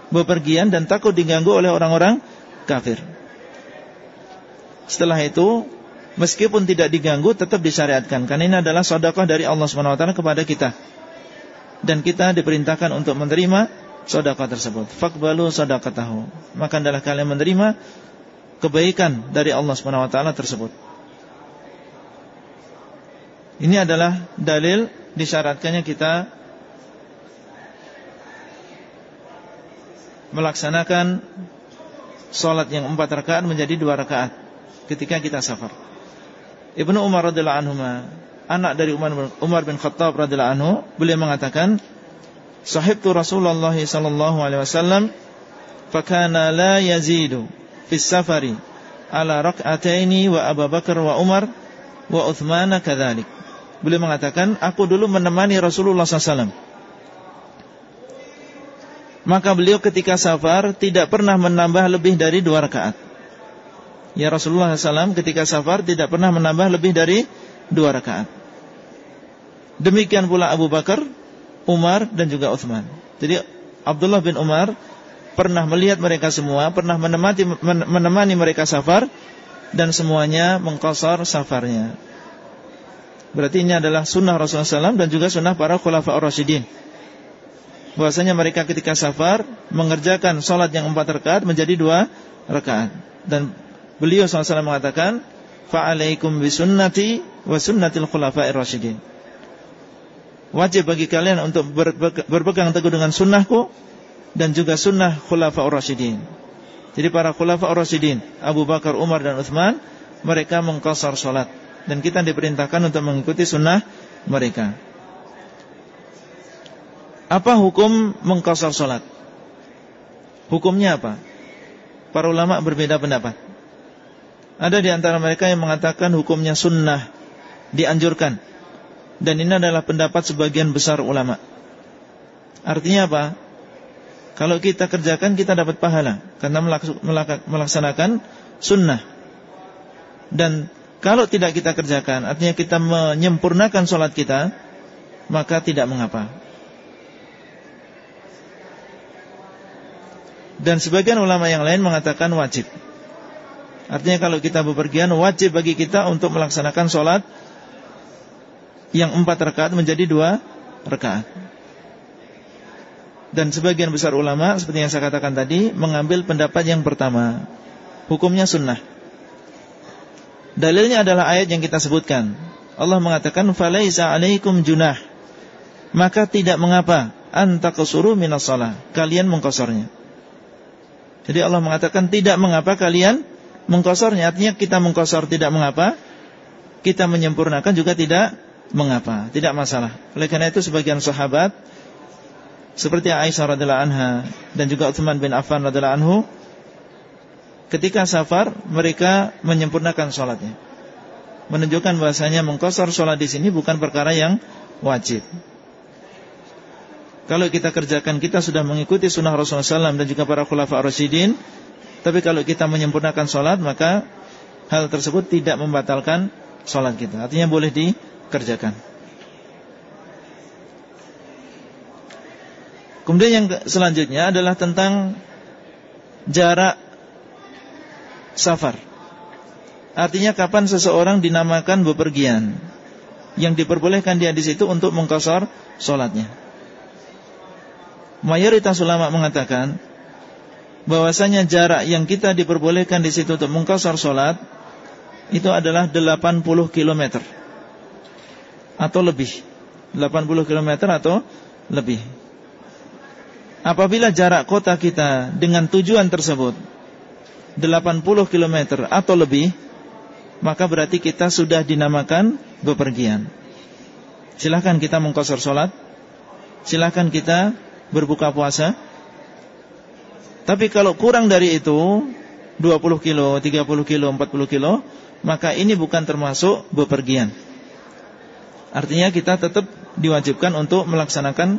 bepergian dan takut diganggu oleh orang-orang kafir. Setelah itu meskipun tidak diganggu tetap disyariatkan karena ini adalah sedekah dari Allah Subhanahu wa taala kepada kita. Dan kita diperintahkan untuk menerima sedekah tersebut. Faqbalu sadaqatahu. Maka adalah kalian menerima kebaikan dari Allah Subhanahu wa taala tersebut. Ini adalah dalil disyaratkannya kita melaksanakan Sholat yang empat rakaat menjadi dua rakaat Ketika kita safar. Ibnu Umar radhiyallahu anhu anak dari Umar bin Khattab radhiyallahu anhu beliau mengatakan sahibtu Rasulullah sallallahu alaihi wasallam fakana la yazidu fi safari ala rak'ataini wa Abu Bakar wa Umar wa Uthman kadzalik beliau mengatakan aku dulu menemani Rasulullah sallallahu maka beliau ketika safar tidak pernah menambah lebih dari dua rakaat Ya Rasulullah SAW ketika safar tidak pernah menambah lebih dari dua rakaat. Demikian pula Abu Bakar, Umar dan juga Uthman. Jadi Abdullah bin Umar pernah melihat mereka semua, pernah menemani, menemani mereka safar dan semuanya mengkosor safarnya. Berarti ini adalah sunnah Rasulullah SAW dan juga sunnah para khulafa ar-rasyidin. Bahwasanya mereka ketika safar mengerjakan sholat yang empat rakaat menjadi dua rakaat dan Beliau SAW mengatakan, "Fa'alaikum bisunnati wa sunnatil khulafa'ir rasyidin." Wajib bagi kalian untuk berpegang teguh dengan sunnahku dan juga sunnah khulafa'ur rasyidin. Jadi para khulafa'ur rasyidin, Abu Bakar, Umar dan Uthman, mereka mengkosor salat dan kita diperintahkan untuk mengikuti sunnah mereka. Apa hukum mengkosor salat? Hukumnya apa? Para ulama berbeda pendapat. Ada di antara mereka yang mengatakan hukumnya sunnah dianjurkan. Dan ini adalah pendapat sebagian besar ulama. Artinya apa? Kalau kita kerjakan kita dapat pahala karena melaksanakan sunnah. Dan kalau tidak kita kerjakan, artinya kita menyempurnakan sholat kita, maka tidak mengapa. Dan sebagian ulama yang lain mengatakan wajib. Artinya kalau kita bepergian wajib bagi kita untuk melaksanakan sholat yang empat rakaat menjadi dua rakaat. Dan sebagian besar ulama seperti yang saya katakan tadi mengambil pendapat yang pertama, hukumnya sunnah. Dalilnya adalah ayat yang kita sebutkan. Allah mengatakan falaisa alaikum junah. Maka tidak mengapa anta qasuru minas shalah. Kalian mengkosornya. Jadi Allah mengatakan tidak mengapa kalian mengkosornya. Artinya kita mengkosor tidak mengapa. Kita menyempurnakan juga tidak mengapa, tidak masalah. Oleh karena itu sebagian sahabat seperti Aisyah radhiyallahu anha dan juga Utsman bin Affan radhiyallahu anhu ketika safar mereka menyempurnakan sholatnya. Menunjukkan bahasanya mengkosor sholat di sini bukan perkara yang wajib. Kalau kita kerjakan kita sudah mengikuti sunnah Rasulullah SAW dan juga para khulafa Rasyidin. Tapi kalau kita menyempurnakan sholat maka hal tersebut tidak membatalkan sholat kita. Artinya boleh di kerjakan. Kemudian yang selanjutnya adalah tentang jarak safar. Artinya kapan seseorang dinamakan bepergian yang diperbolehkan di situ untuk mengkosor solatnya. Mayoritas ulama mengatakan bahwasanya jarak yang kita diperbolehkan di situ untuk mengkosor solat itu adalah 80 kilometer atau lebih 80 km atau lebih Apabila jarak kota kita dengan tujuan tersebut 80 km atau lebih Maka berarti kita sudah dinamakan bepergian. Silahkan kita mengkosor sholat. Silahkan kita berbuka puasa. Tapi kalau kurang dari itu 20 kilo, 30 kilo, 40 kilo Maka ini bukan termasuk bepergian. Artinya kita tetap diwajibkan untuk melaksanakan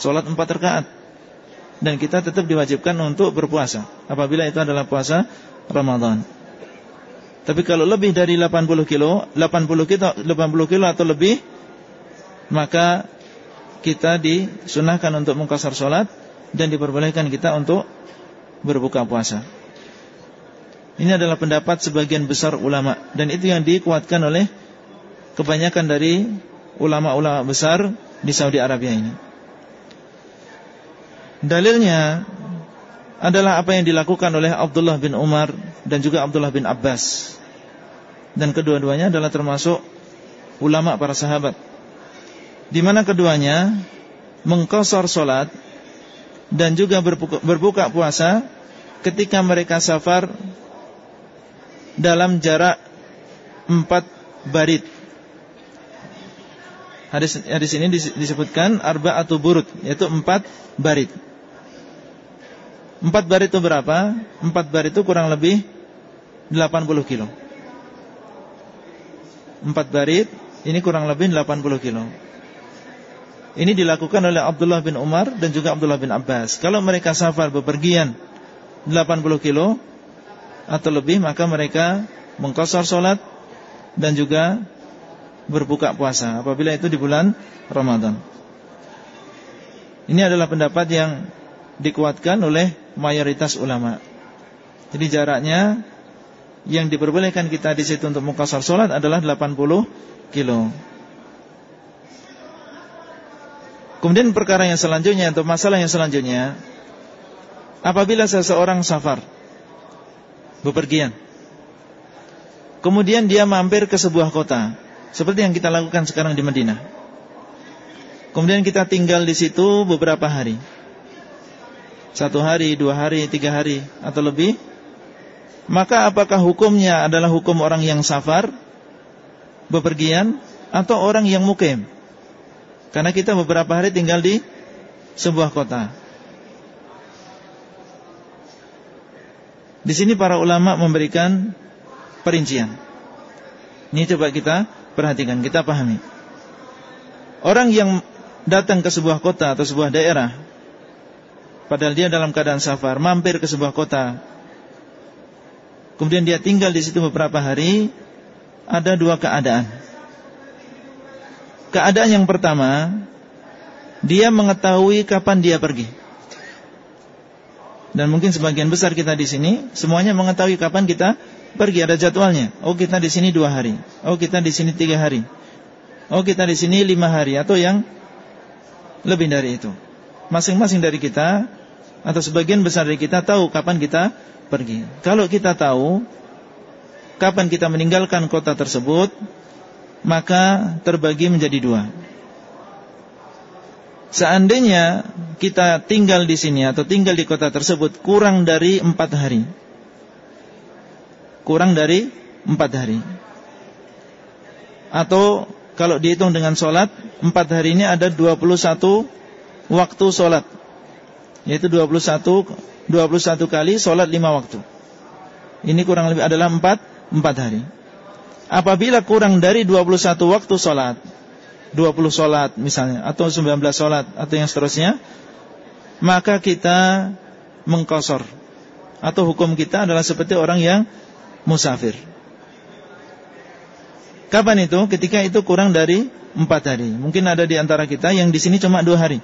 sholat empat rakaat dan kita tetap diwajibkan untuk berpuasa apabila itu adalah puasa Ramadan. Tapi kalau lebih dari 80 kilo, 80 kilo, 80 kilo atau lebih, maka kita disunahkan untuk mengkasar sholat dan diperbolehkan kita untuk berbuka puasa. Ini adalah pendapat sebagian besar ulama dan itu yang dikuatkan oleh kebanyakan dari ulama-ulama besar di Saudi Arabia ini. Dalilnya adalah apa yang dilakukan oleh Abdullah bin Umar dan juga Abdullah bin Abbas. Dan kedua-duanya adalah termasuk ulama para sahabat. Di mana keduanya mengkosor solat dan juga berbuka, puasa ketika mereka safar dalam jarak empat barit Hadis hadis ini disebutkan arba atau burut yaitu empat barit. Empat barit itu berapa? Empat barit itu kurang lebih 80 kilo. Empat barit ini kurang lebih 80 kilo. Ini dilakukan oleh Abdullah bin Umar dan juga Abdullah bin Abbas. Kalau mereka safar bepergian 80 kilo atau lebih maka mereka mengkosor solat dan juga berbuka puasa apabila itu di bulan Ramadan. Ini adalah pendapat yang dikuatkan oleh mayoritas ulama. Jadi jaraknya yang diperbolehkan kita di situ untuk mukasar solat adalah 80 kilo. Kemudian perkara yang selanjutnya atau masalah yang selanjutnya apabila seseorang safar bepergian kemudian dia mampir ke sebuah kota seperti yang kita lakukan sekarang di Madinah. Kemudian kita tinggal di situ beberapa hari. Satu hari, dua hari, tiga hari atau lebih. Maka apakah hukumnya adalah hukum orang yang safar, bepergian, atau orang yang mukim? Karena kita beberapa hari tinggal di sebuah kota. Di sini para ulama memberikan perincian. Ini coba kita perhatikan, kita pahami. Orang yang datang ke sebuah kota atau sebuah daerah padahal dia dalam keadaan safar, mampir ke sebuah kota. Kemudian dia tinggal di situ beberapa hari, ada dua keadaan. Keadaan yang pertama, dia mengetahui kapan dia pergi. Dan mungkin sebagian besar kita di sini semuanya mengetahui kapan kita pergi ada jadwalnya. Oh kita di sini dua hari. Oh kita di sini tiga hari. Oh kita di sini lima hari atau yang lebih dari itu. Masing-masing dari kita atau sebagian besar dari kita tahu kapan kita pergi. Kalau kita tahu kapan kita meninggalkan kota tersebut, maka terbagi menjadi dua. Seandainya kita tinggal di sini atau tinggal di kota tersebut kurang dari empat hari, kurang dari empat hari, atau kalau dihitung dengan sholat, empat hari ini ada 21 waktu sholat yaitu 21 21 kali sholat lima waktu. Ini kurang lebih adalah 4 4 hari. Apabila kurang dari 21 waktu sholat 20 sholat misalnya Atau 19 sholat Atau yang seterusnya Maka kita mengkosor Atau hukum kita adalah seperti orang yang musafir Kapan itu? Ketika itu kurang dari 4 hari Mungkin ada di antara kita yang di sini cuma 2 hari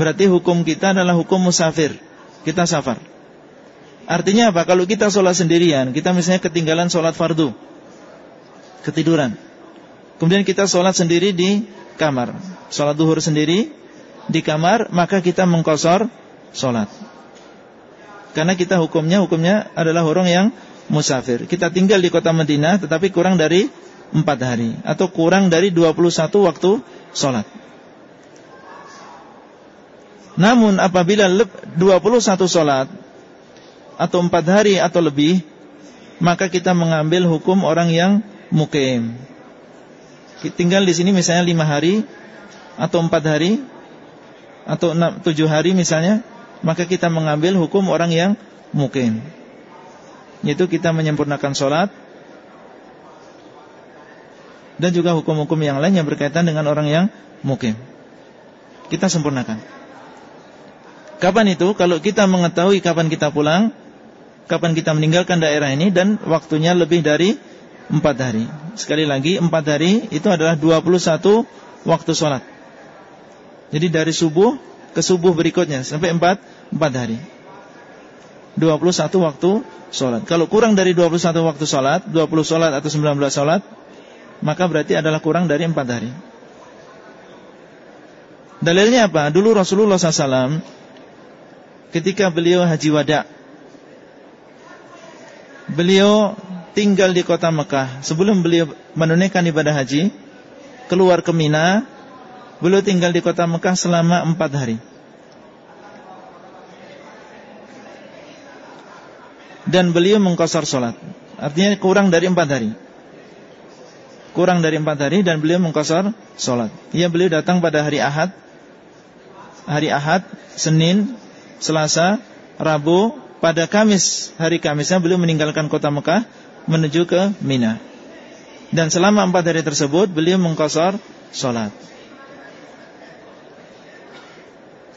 Berarti hukum kita adalah hukum musafir. Kita safar. Artinya apa? Kalau kita sholat sendirian Kita misalnya ketinggalan sholat fardu. Ketiduran. Kemudian kita sholat sendiri di kamar. Sholat duhur sendiri Di kamar Maka kita mengkosor sholat. Karena kita hukumnya Hukumnya adalah orang yang musafir. Kita tinggal di kota Madinah Tetapi kurang dari 4 hari. Atau kurang dari 21 waktu sholat namun apabila 21 solat Atau 4 hari atau lebih Maka kita mengambil hukum orang yang mukim. Tinggal di sini misalnya 5 hari Atau 4 hari Atau 6, 7 hari misalnya Maka kita mengambil hukum orang yang mukim. Yaitu kita menyempurnakan solat Dan juga hukum-hukum yang lain yang berkaitan dengan orang yang mukim. Kita sempurnakan Kapan itu? Kalau kita mengetahui kapan kita pulang, kapan kita meninggalkan daerah ini dan waktunya lebih dari empat hari. Sekali lagi empat hari itu adalah 21 waktu sholat. Jadi dari subuh ke subuh berikutnya sampai empat empat hari. 21 waktu sholat. Kalau kurang dari 21 waktu sholat, 20 sholat atau 19 sholat, maka berarti adalah kurang dari empat hari. Dalilnya apa? Dulu Rasulullah SAW ketika beliau haji wada. Beliau tinggal di kota Mekah sebelum beliau menunaikan ibadah haji, keluar ke Mina, beliau tinggal di kota Mekah selama empat hari. Dan beliau mengkosor sholat Artinya kurang dari empat hari Kurang dari empat hari Dan beliau mengkosor sholat Ya beliau datang pada hari Ahad Hari Ahad, Senin, Selasa, Rabu, pada Kamis, hari Kamisnya beliau meninggalkan kota Mekah menuju ke Mina. Dan selama empat hari tersebut beliau mengkosor sholat.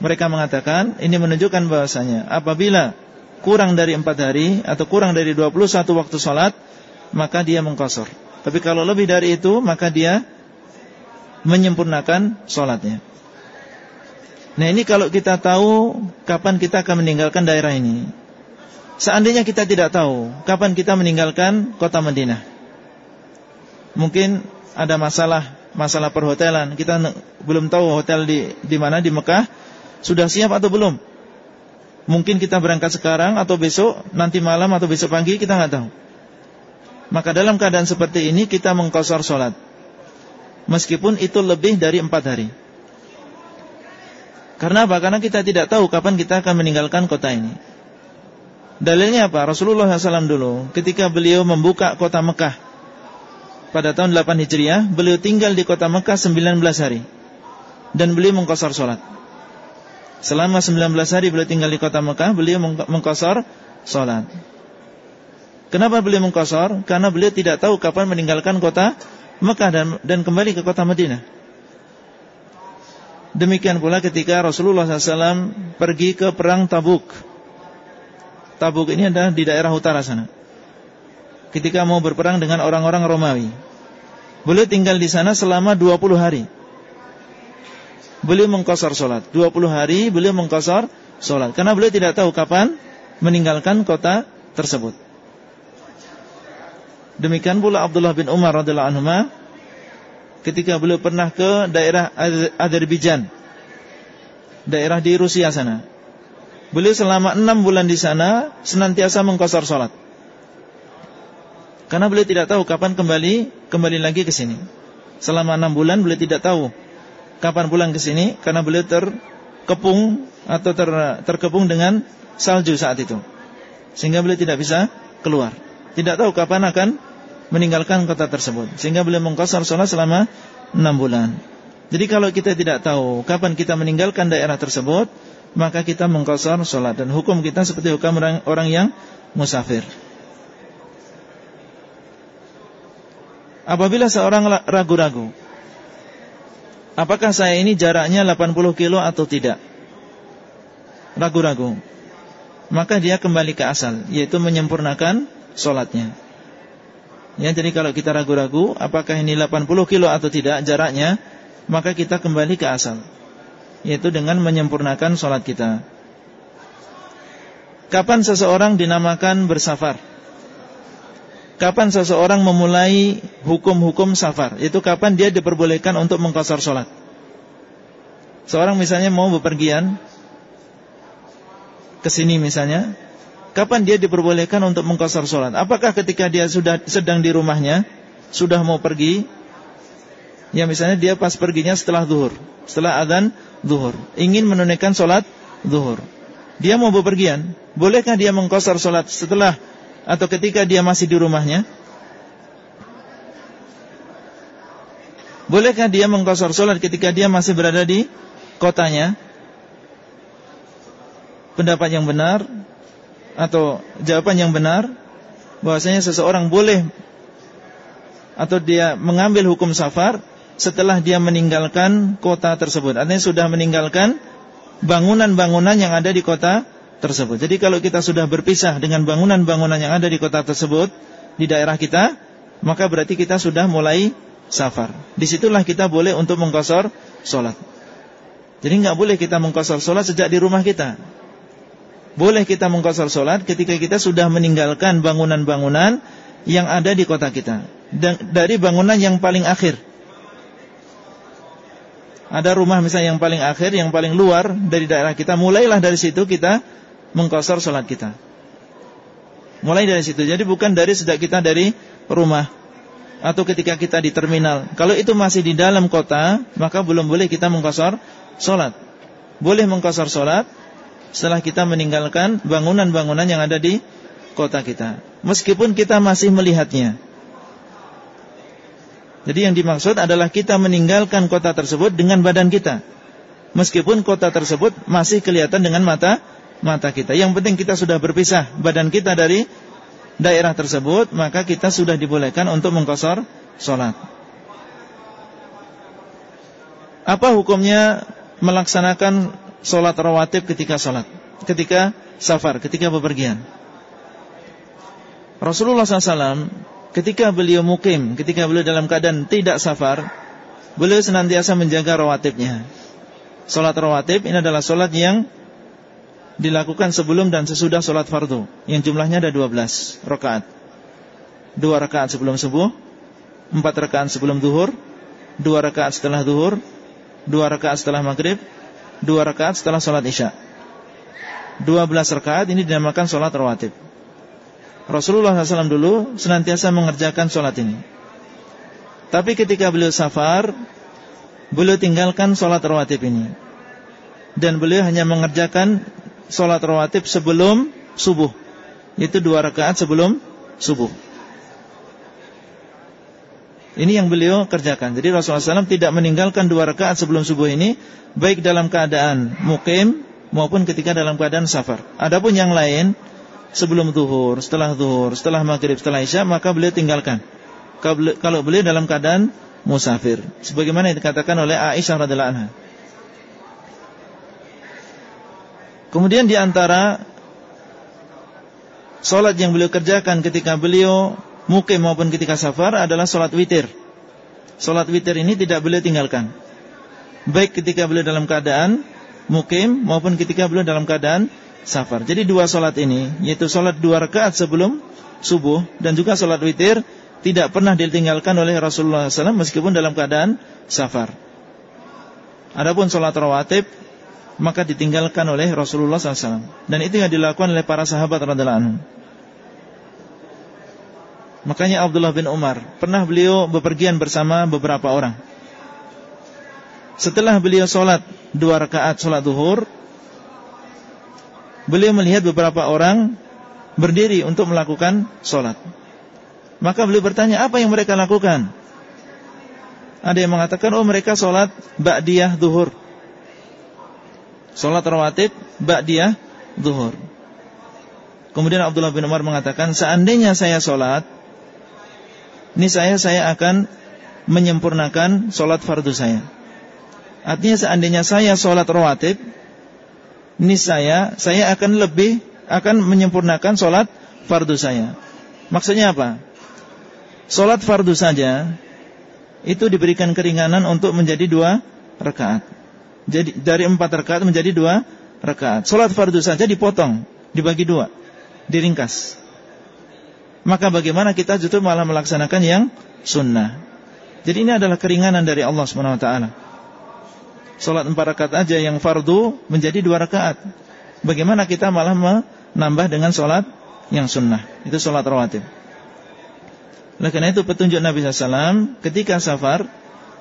Mereka mengatakan ini menunjukkan bahasanya apabila kurang dari empat hari atau kurang dari 21 waktu sholat maka dia mengkosor. Tapi kalau lebih dari itu maka dia menyempurnakan sholatnya. Nah ini kalau kita tahu kapan kita akan meninggalkan daerah ini. Seandainya kita tidak tahu kapan kita meninggalkan kota Madinah. Mungkin ada masalah, masalah perhotelan. Kita belum tahu hotel di di mana di Mekah sudah siap atau belum. Mungkin kita berangkat sekarang atau besok, nanti malam atau besok pagi kita nggak tahu. Maka dalam keadaan seperti ini kita mengkosor sholat. Meskipun itu lebih dari empat hari. Karena apa? Karena kita tidak tahu kapan kita akan meninggalkan kota ini. Dalilnya apa? Rasulullah SAW dulu ketika beliau membuka kota Mekah pada tahun 8 Hijriah, beliau tinggal di kota Mekah 19 hari dan beliau mengkosor sholat. Selama 19 hari beliau tinggal di kota Mekah, beliau mengkosor sholat. Kenapa beliau mengkosor? Karena beliau tidak tahu kapan meninggalkan kota Mekah dan, dan kembali ke kota Madinah. Demikian pula ketika Rasulullah SAW pergi ke perang Tabuk. Tabuk ini adalah di daerah utara sana. Ketika mau berperang dengan orang-orang Romawi. Beliau tinggal di sana selama 20 hari. Beliau mengkosor sholat. 20 hari beliau mengkosor sholat. Karena beliau tidak tahu kapan meninggalkan kota tersebut. Demikian pula Abdullah bin Umar radhiyallahu anhu ketika beliau pernah ke daerah Azerbaijan. Daerah di Rusia sana. Beliau selama enam bulan di sana senantiasa mengkosor sholat. Karena beliau tidak tahu kapan kembali kembali lagi ke sini. Selama enam bulan beliau tidak tahu kapan pulang ke sini karena beliau terkepung atau ter, terkepung dengan salju saat itu. Sehingga beliau tidak bisa keluar. Tidak tahu kapan akan meninggalkan kota tersebut. Sehingga beliau mengkosor sholat selama enam bulan. Jadi kalau kita tidak tahu kapan kita meninggalkan daerah tersebut, maka kita mengkosor sholat. Dan hukum kita seperti hukum orang, orang yang musafir. Apabila seorang ragu-ragu, apakah saya ini jaraknya 80 kilo atau tidak? Ragu-ragu. Maka dia kembali ke asal, yaitu menyempurnakan sholatnya. Ya, jadi kalau kita ragu-ragu apakah ini 80 kilo atau tidak jaraknya, maka kita kembali ke asal. Yaitu dengan menyempurnakan sholat kita. Kapan seseorang dinamakan bersafar? Kapan seseorang memulai hukum-hukum safar? Itu kapan dia diperbolehkan untuk mengkosor sholat? Seorang misalnya mau bepergian ke sini misalnya, Kapan dia diperbolehkan untuk mengkosor sholat? Apakah ketika dia sudah sedang di rumahnya, sudah mau pergi, ya misalnya dia pas perginya setelah zuhur, setelah adzan zuhur, ingin menunaikan sholat zuhur. Dia mau bepergian, bolehkah dia mengkosor sholat setelah atau ketika dia masih di rumahnya? Bolehkah dia mengkosor sholat ketika dia masih berada di kotanya? Pendapat yang benar atau jawaban yang benar bahwasanya seseorang boleh atau dia mengambil hukum safar setelah dia meninggalkan kota tersebut. Artinya sudah meninggalkan bangunan-bangunan yang ada di kota tersebut. Jadi kalau kita sudah berpisah dengan bangunan-bangunan yang ada di kota tersebut di daerah kita, maka berarti kita sudah mulai safar. Di situlah kita boleh untuk mengkosor sholat. Jadi nggak boleh kita mengkosor sholat sejak di rumah kita. Boleh kita mengkosor sholat ketika kita sudah meninggalkan bangunan-bangunan yang ada di kota kita. Dari bangunan yang paling akhir. Ada rumah misalnya yang paling akhir, yang paling luar dari daerah kita. Mulailah dari situ kita mengkosor sholat kita. Mulai dari situ. Jadi bukan dari sejak kita dari rumah. Atau ketika kita di terminal. Kalau itu masih di dalam kota, maka belum boleh kita mengkosor sholat. Boleh mengkosor sholat setelah kita meninggalkan bangunan-bangunan yang ada di kota kita. Meskipun kita masih melihatnya. Jadi yang dimaksud adalah kita meninggalkan kota tersebut dengan badan kita. Meskipun kota tersebut masih kelihatan dengan mata mata kita. Yang penting kita sudah berpisah badan kita dari daerah tersebut, maka kita sudah dibolehkan untuk mengkosor sholat. Apa hukumnya melaksanakan Sholat rawatib ketika sholat Ketika safar, ketika bepergian. Rasulullah SAW Ketika beliau mukim Ketika beliau dalam keadaan tidak safar Beliau senantiasa menjaga rawatibnya. Sholat rawatib ini adalah sholat yang Dilakukan sebelum dan sesudah sholat fardu Yang jumlahnya ada 12 rakaat. Dua rakaat sebelum subuh Empat rakaat sebelum duhur Dua rakaat setelah duhur Dua rakaat setelah maghrib dua rakaat setelah sholat isya. Dua belas rakaat ini dinamakan sholat rawatib. Rasulullah SAW dulu senantiasa mengerjakan sholat ini. Tapi ketika beliau safar, beliau tinggalkan sholat rawatib ini. Dan beliau hanya mengerjakan sholat rawatib sebelum subuh. Itu dua rakaat sebelum subuh. Ini yang beliau kerjakan. Jadi Rasulullah SAW tidak meninggalkan dua rakaat sebelum subuh ini, baik dalam keadaan mukim maupun ketika dalam keadaan safar. Adapun yang lain, sebelum zuhur, setelah zuhur, setelah maghrib, setelah isya, maka beliau tinggalkan. Kalau beliau dalam keadaan musafir. Sebagaimana yang dikatakan oleh Aisyah radhiallahu anha. Kemudian di antara Solat yang beliau kerjakan ketika beliau mukim maupun ketika safar adalah solat witir. Solat witir ini tidak beliau tinggalkan. Baik ketika beliau dalam keadaan mukim maupun ketika beliau dalam keadaan safar. Jadi dua solat ini, yaitu solat dua rakaat sebelum subuh dan juga solat witir tidak pernah ditinggalkan oleh Rasulullah SAW meskipun dalam keadaan safar. Adapun solat rawatib maka ditinggalkan oleh Rasulullah SAW. Dan itu yang dilakukan oleh para sahabat radhiallahu anhu. Makanya Abdullah bin Umar pernah beliau bepergian bersama beberapa orang. Setelah beliau sholat dua rakaat sholat duhur, beliau melihat beberapa orang berdiri untuk melakukan sholat. Maka beliau bertanya apa yang mereka lakukan. Ada yang mengatakan oh mereka sholat ba'diyah duhur. Sholat rawatib ba'diyah zuhur Kemudian Abdullah bin Umar mengatakan Seandainya saya sholat Ini saya saya akan Menyempurnakan sholat fardu saya Artinya seandainya saya sholat rawatib Ini saya Saya akan lebih Akan menyempurnakan sholat fardu saya Maksudnya apa? Sholat fardu saja Itu diberikan keringanan untuk menjadi dua rakaat jadi dari empat rakaat menjadi dua rakaat. Solat fardu saja dipotong, dibagi dua, diringkas. Maka bagaimana kita justru malah melaksanakan yang sunnah? Jadi ini adalah keringanan dari Allah Subhanahu Wa Taala. Solat empat rakaat aja yang fardu menjadi dua rakaat. Bagaimana kita malah menambah dengan solat yang sunnah? Itu solat rawatib. Oleh karena itu petunjuk Nabi SAW ketika safar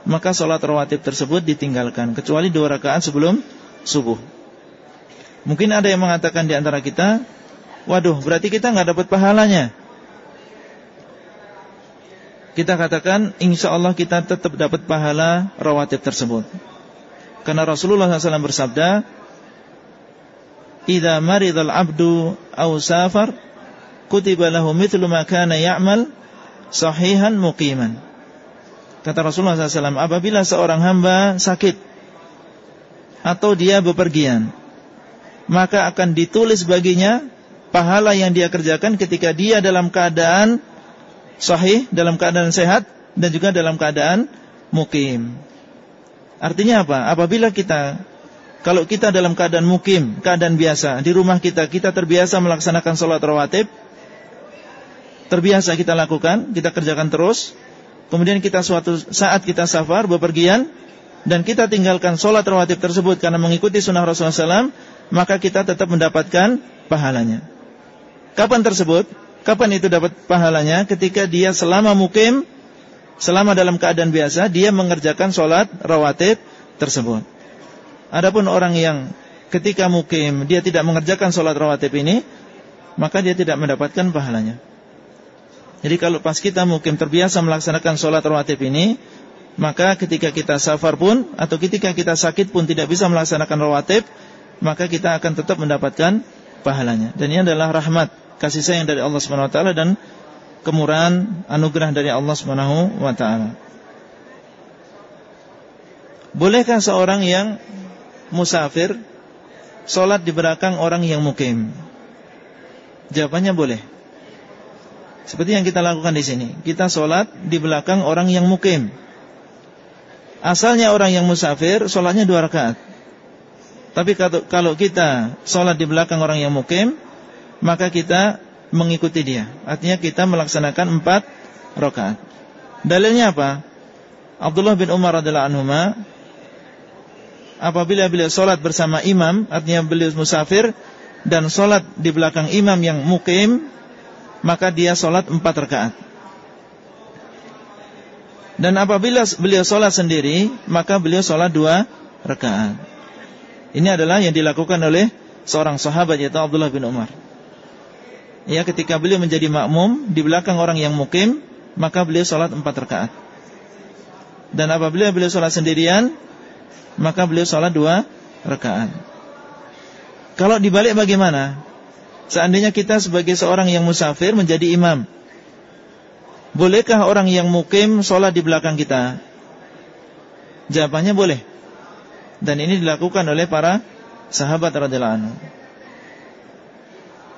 maka sholat rawatib tersebut ditinggalkan kecuali dua rakaat sebelum subuh. Mungkin ada yang mengatakan di antara kita, waduh, berarti kita nggak dapat pahalanya. Kita katakan, insya Allah kita tetap dapat pahala rawatib tersebut. Karena Rasulullah SAW bersabda, "Idza maridal abdu aw safar, kutiba lahu mithlu ma kana ya'mal sahihan muqiman." Kata Rasulullah SAW, apabila seorang hamba sakit atau dia bepergian, maka akan ditulis baginya pahala yang dia kerjakan ketika dia dalam keadaan sahih, dalam keadaan sehat, dan juga dalam keadaan mukim. Artinya apa? Apabila kita, kalau kita dalam keadaan mukim, keadaan biasa, di rumah kita, kita terbiasa melaksanakan sholat rawatib, terbiasa kita lakukan, kita kerjakan terus, kemudian kita suatu saat kita safar, bepergian, dan kita tinggalkan sholat rawatib tersebut karena mengikuti sunnah Rasulullah SAW, maka kita tetap mendapatkan pahalanya. Kapan tersebut? Kapan itu dapat pahalanya? Ketika dia selama mukim, selama dalam keadaan biasa, dia mengerjakan sholat rawatib tersebut. Adapun orang yang ketika mukim, dia tidak mengerjakan sholat rawatib ini, maka dia tidak mendapatkan pahalanya. Jadi kalau pas kita mungkin terbiasa melaksanakan sholat rawatib ini, maka ketika kita safar pun atau ketika kita sakit pun tidak bisa melaksanakan rawatib, maka kita akan tetap mendapatkan pahalanya. Dan ini adalah rahmat kasih sayang dari Allah Subhanahu Wa Taala dan kemurahan anugerah dari Allah Subhanahu Wa Taala. Bolehkah seorang yang musafir sholat di belakang orang yang mukim? Jawabannya boleh. Seperti yang kita lakukan di sini. Kita sholat di belakang orang yang mukim. Asalnya orang yang musafir, sholatnya dua rakaat. Tapi kalau kita sholat di belakang orang yang mukim, maka kita mengikuti dia. Artinya kita melaksanakan empat rakaat. Dalilnya apa? Abdullah bin Umar adalah anhuma apabila beliau sholat bersama imam, artinya beliau musafir dan sholat di belakang imam yang mukim, maka dia sholat empat rakaat. Dan apabila beliau sholat sendiri, maka beliau sholat dua rakaat. Ini adalah yang dilakukan oleh seorang sahabat yaitu Abdullah bin Umar. Ya, ketika beliau menjadi makmum di belakang orang yang mukim, maka beliau sholat empat rakaat. Dan apabila beliau sholat sendirian, maka beliau sholat dua rakaat. Kalau dibalik bagaimana? Seandainya kita sebagai seorang yang musafir menjadi imam Bolehkah orang yang mukim sholat di belakang kita? Jawabannya boleh Dan ini dilakukan oleh para sahabat radhiyallahu anhu.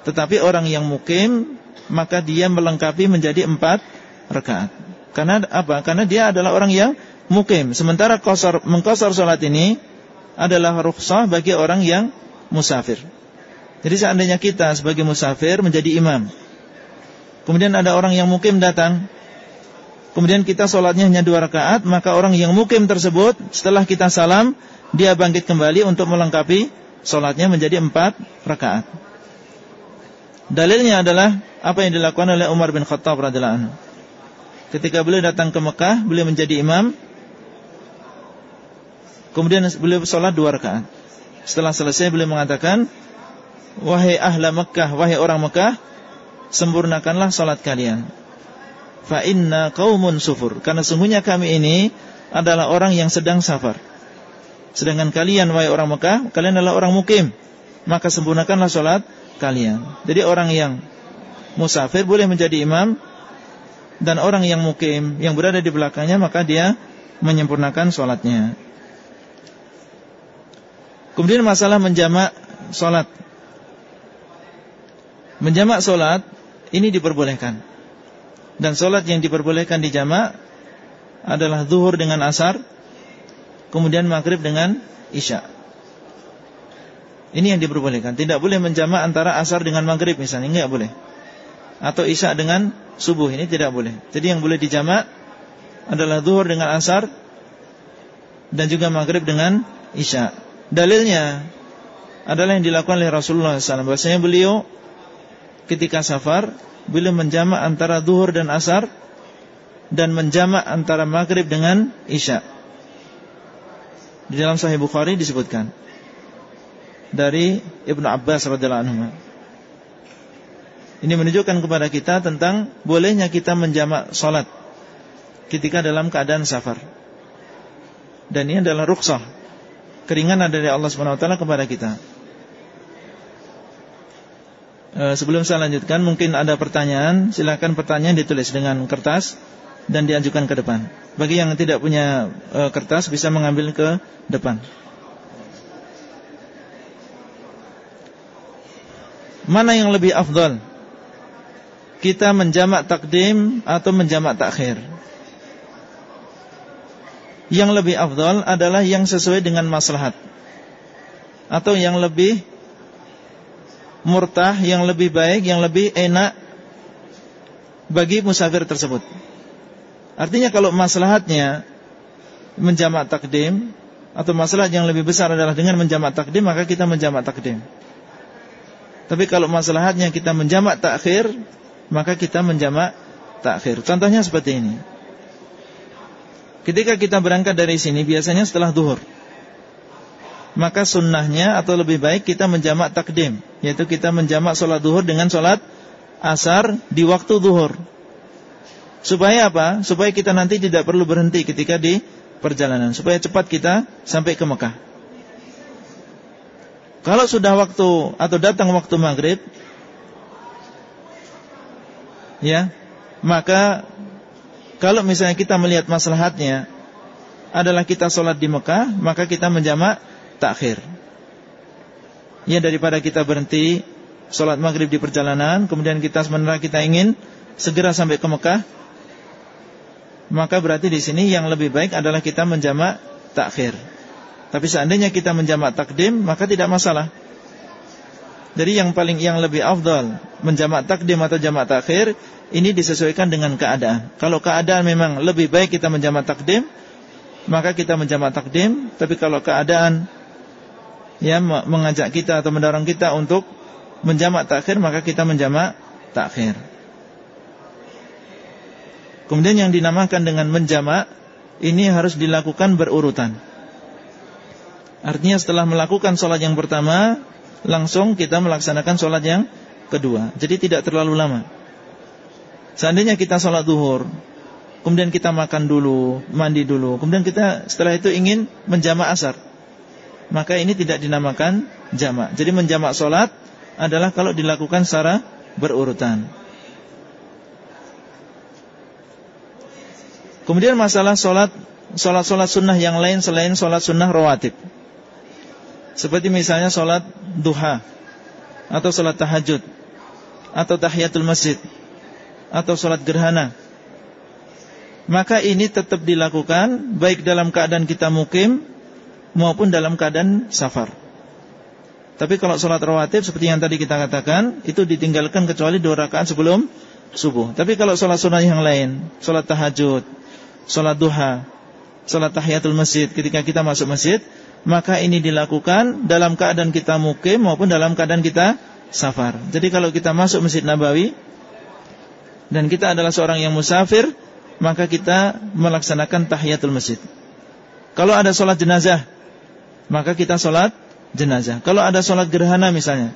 Tetapi orang yang mukim Maka dia melengkapi menjadi empat rakaat. Karena apa? Karena dia adalah orang yang mukim Sementara kosor, mengkosor sholat ini Adalah rukhsah bagi orang yang musafir jadi seandainya kita sebagai musafir menjadi imam Kemudian ada orang yang mukim datang Kemudian kita sholatnya hanya dua rakaat Maka orang yang mukim tersebut Setelah kita salam Dia bangkit kembali untuk melengkapi Sholatnya menjadi empat rakaat Dalilnya adalah Apa yang dilakukan oleh Umar bin Khattab radhiyallahu Ketika beliau datang ke Mekah Beliau menjadi imam Kemudian beliau sholat dua rakaat Setelah selesai beliau mengatakan Wahai ahla Mekah, wahai orang Mekah, sempurnakanlah salat kalian. Fa inna qaumun sufur. Karena sungguhnya kami ini adalah orang yang sedang safar. Sedangkan kalian wahai orang Mekah, kalian adalah orang mukim. Maka sempurnakanlah salat kalian. Jadi orang yang musafir boleh menjadi imam dan orang yang mukim yang berada di belakangnya maka dia menyempurnakan salatnya. Kemudian masalah menjamak salat Menjamak solat ini diperbolehkan. Dan solat yang diperbolehkan di jamak adalah zuhur dengan asar, kemudian maghrib dengan isya. Ini yang diperbolehkan. Tidak boleh menjamak antara asar dengan maghrib misalnya, enggak boleh. Atau isya dengan subuh, ini tidak boleh. Jadi yang boleh dijamak adalah zuhur dengan asar dan juga maghrib dengan isya. Dalilnya adalah yang dilakukan oleh Rasulullah SAW. Bahasanya beliau ketika safar beliau menjamak antara zuhur dan asar dan menjamak antara maghrib dengan isya. Di dalam Sahih Bukhari disebutkan dari Ibnu Abbas radhiyallahu anhu. Ini menunjukkan kepada kita tentang bolehnya kita menjamak salat ketika dalam keadaan safar. Dan ini adalah rukhsah, keringanan dari Allah Subhanahu wa taala kepada kita. Eh, sebelum saya lanjutkan mungkin ada pertanyaan Silakan pertanyaan ditulis dengan kertas Dan diajukan ke depan Bagi yang tidak punya e, kertas Bisa mengambil ke depan Mana yang lebih afdal Kita menjamak takdim Atau menjamak takhir Yang lebih afdal adalah yang sesuai dengan maslahat Atau yang lebih murtah yang lebih baik, yang lebih enak bagi musafir tersebut. Artinya kalau maslahatnya menjamak takdim atau masalah yang lebih besar adalah dengan menjamak takdim maka kita menjamak takdim. Tapi kalau masalahnya kita menjamak takhir maka kita menjamak takhir. Contohnya seperti ini. Ketika kita berangkat dari sini biasanya setelah duhur maka sunnahnya atau lebih baik kita menjamak takdim yaitu kita menjamak sholat duhur dengan sholat asar di waktu duhur supaya apa? supaya kita nanti tidak perlu berhenti ketika di perjalanan supaya cepat kita sampai ke Mekah kalau sudah waktu atau datang waktu maghrib ya maka kalau misalnya kita melihat maslahatnya adalah kita sholat di Mekah maka kita menjamak takhir. Ya daripada kita berhenti sholat maghrib di perjalanan, kemudian kita sebenarnya kita ingin segera sampai ke Mekah, maka berarti di sini yang lebih baik adalah kita menjamak takhir. Tapi seandainya kita menjamak takdim, maka tidak masalah. Jadi yang paling yang lebih afdal menjamak takdim atau jamak takhir ini disesuaikan dengan keadaan. Kalau keadaan memang lebih baik kita menjamak takdim, maka kita menjamak takdim. Tapi kalau keadaan ya mengajak kita atau mendorong kita untuk menjamak takhir maka kita menjamak takhir. Kemudian yang dinamakan dengan menjamak ini harus dilakukan berurutan. Artinya setelah melakukan sholat yang pertama langsung kita melaksanakan sholat yang kedua. Jadi tidak terlalu lama. Seandainya kita sholat duhur Kemudian kita makan dulu Mandi dulu Kemudian kita setelah itu ingin menjamak asar maka ini tidak dinamakan jamak. Jadi menjamak solat adalah kalau dilakukan secara berurutan. Kemudian masalah solat Solat-solat sunnah yang lain selain solat sunnah rawatib Seperti misalnya solat duha Atau solat tahajud Atau tahiyatul masjid Atau solat gerhana. Maka ini tetap dilakukan Baik dalam keadaan kita mukim Maupun dalam keadaan safar. Tapi kalau solat rawatib Seperti yang tadi kita katakan Itu ditinggalkan kecuali dua rakaat sebelum subuh. Tapi kalau solat sunnah yang lain Solat tahajud Solat duha Solat tahiyatul masjid ketika kita masuk masjid Maka ini dilakukan dalam keadaan kita mukim Maupun dalam keadaan kita safar. Jadi kalau kita masuk masjid Nabawi Dan kita adalah seorang yang musafir Maka kita melaksanakan tahiyatul masjid. Kalau ada solat jenazah Maka kita solat jenazah. Kalau ada solat gerhana misalnya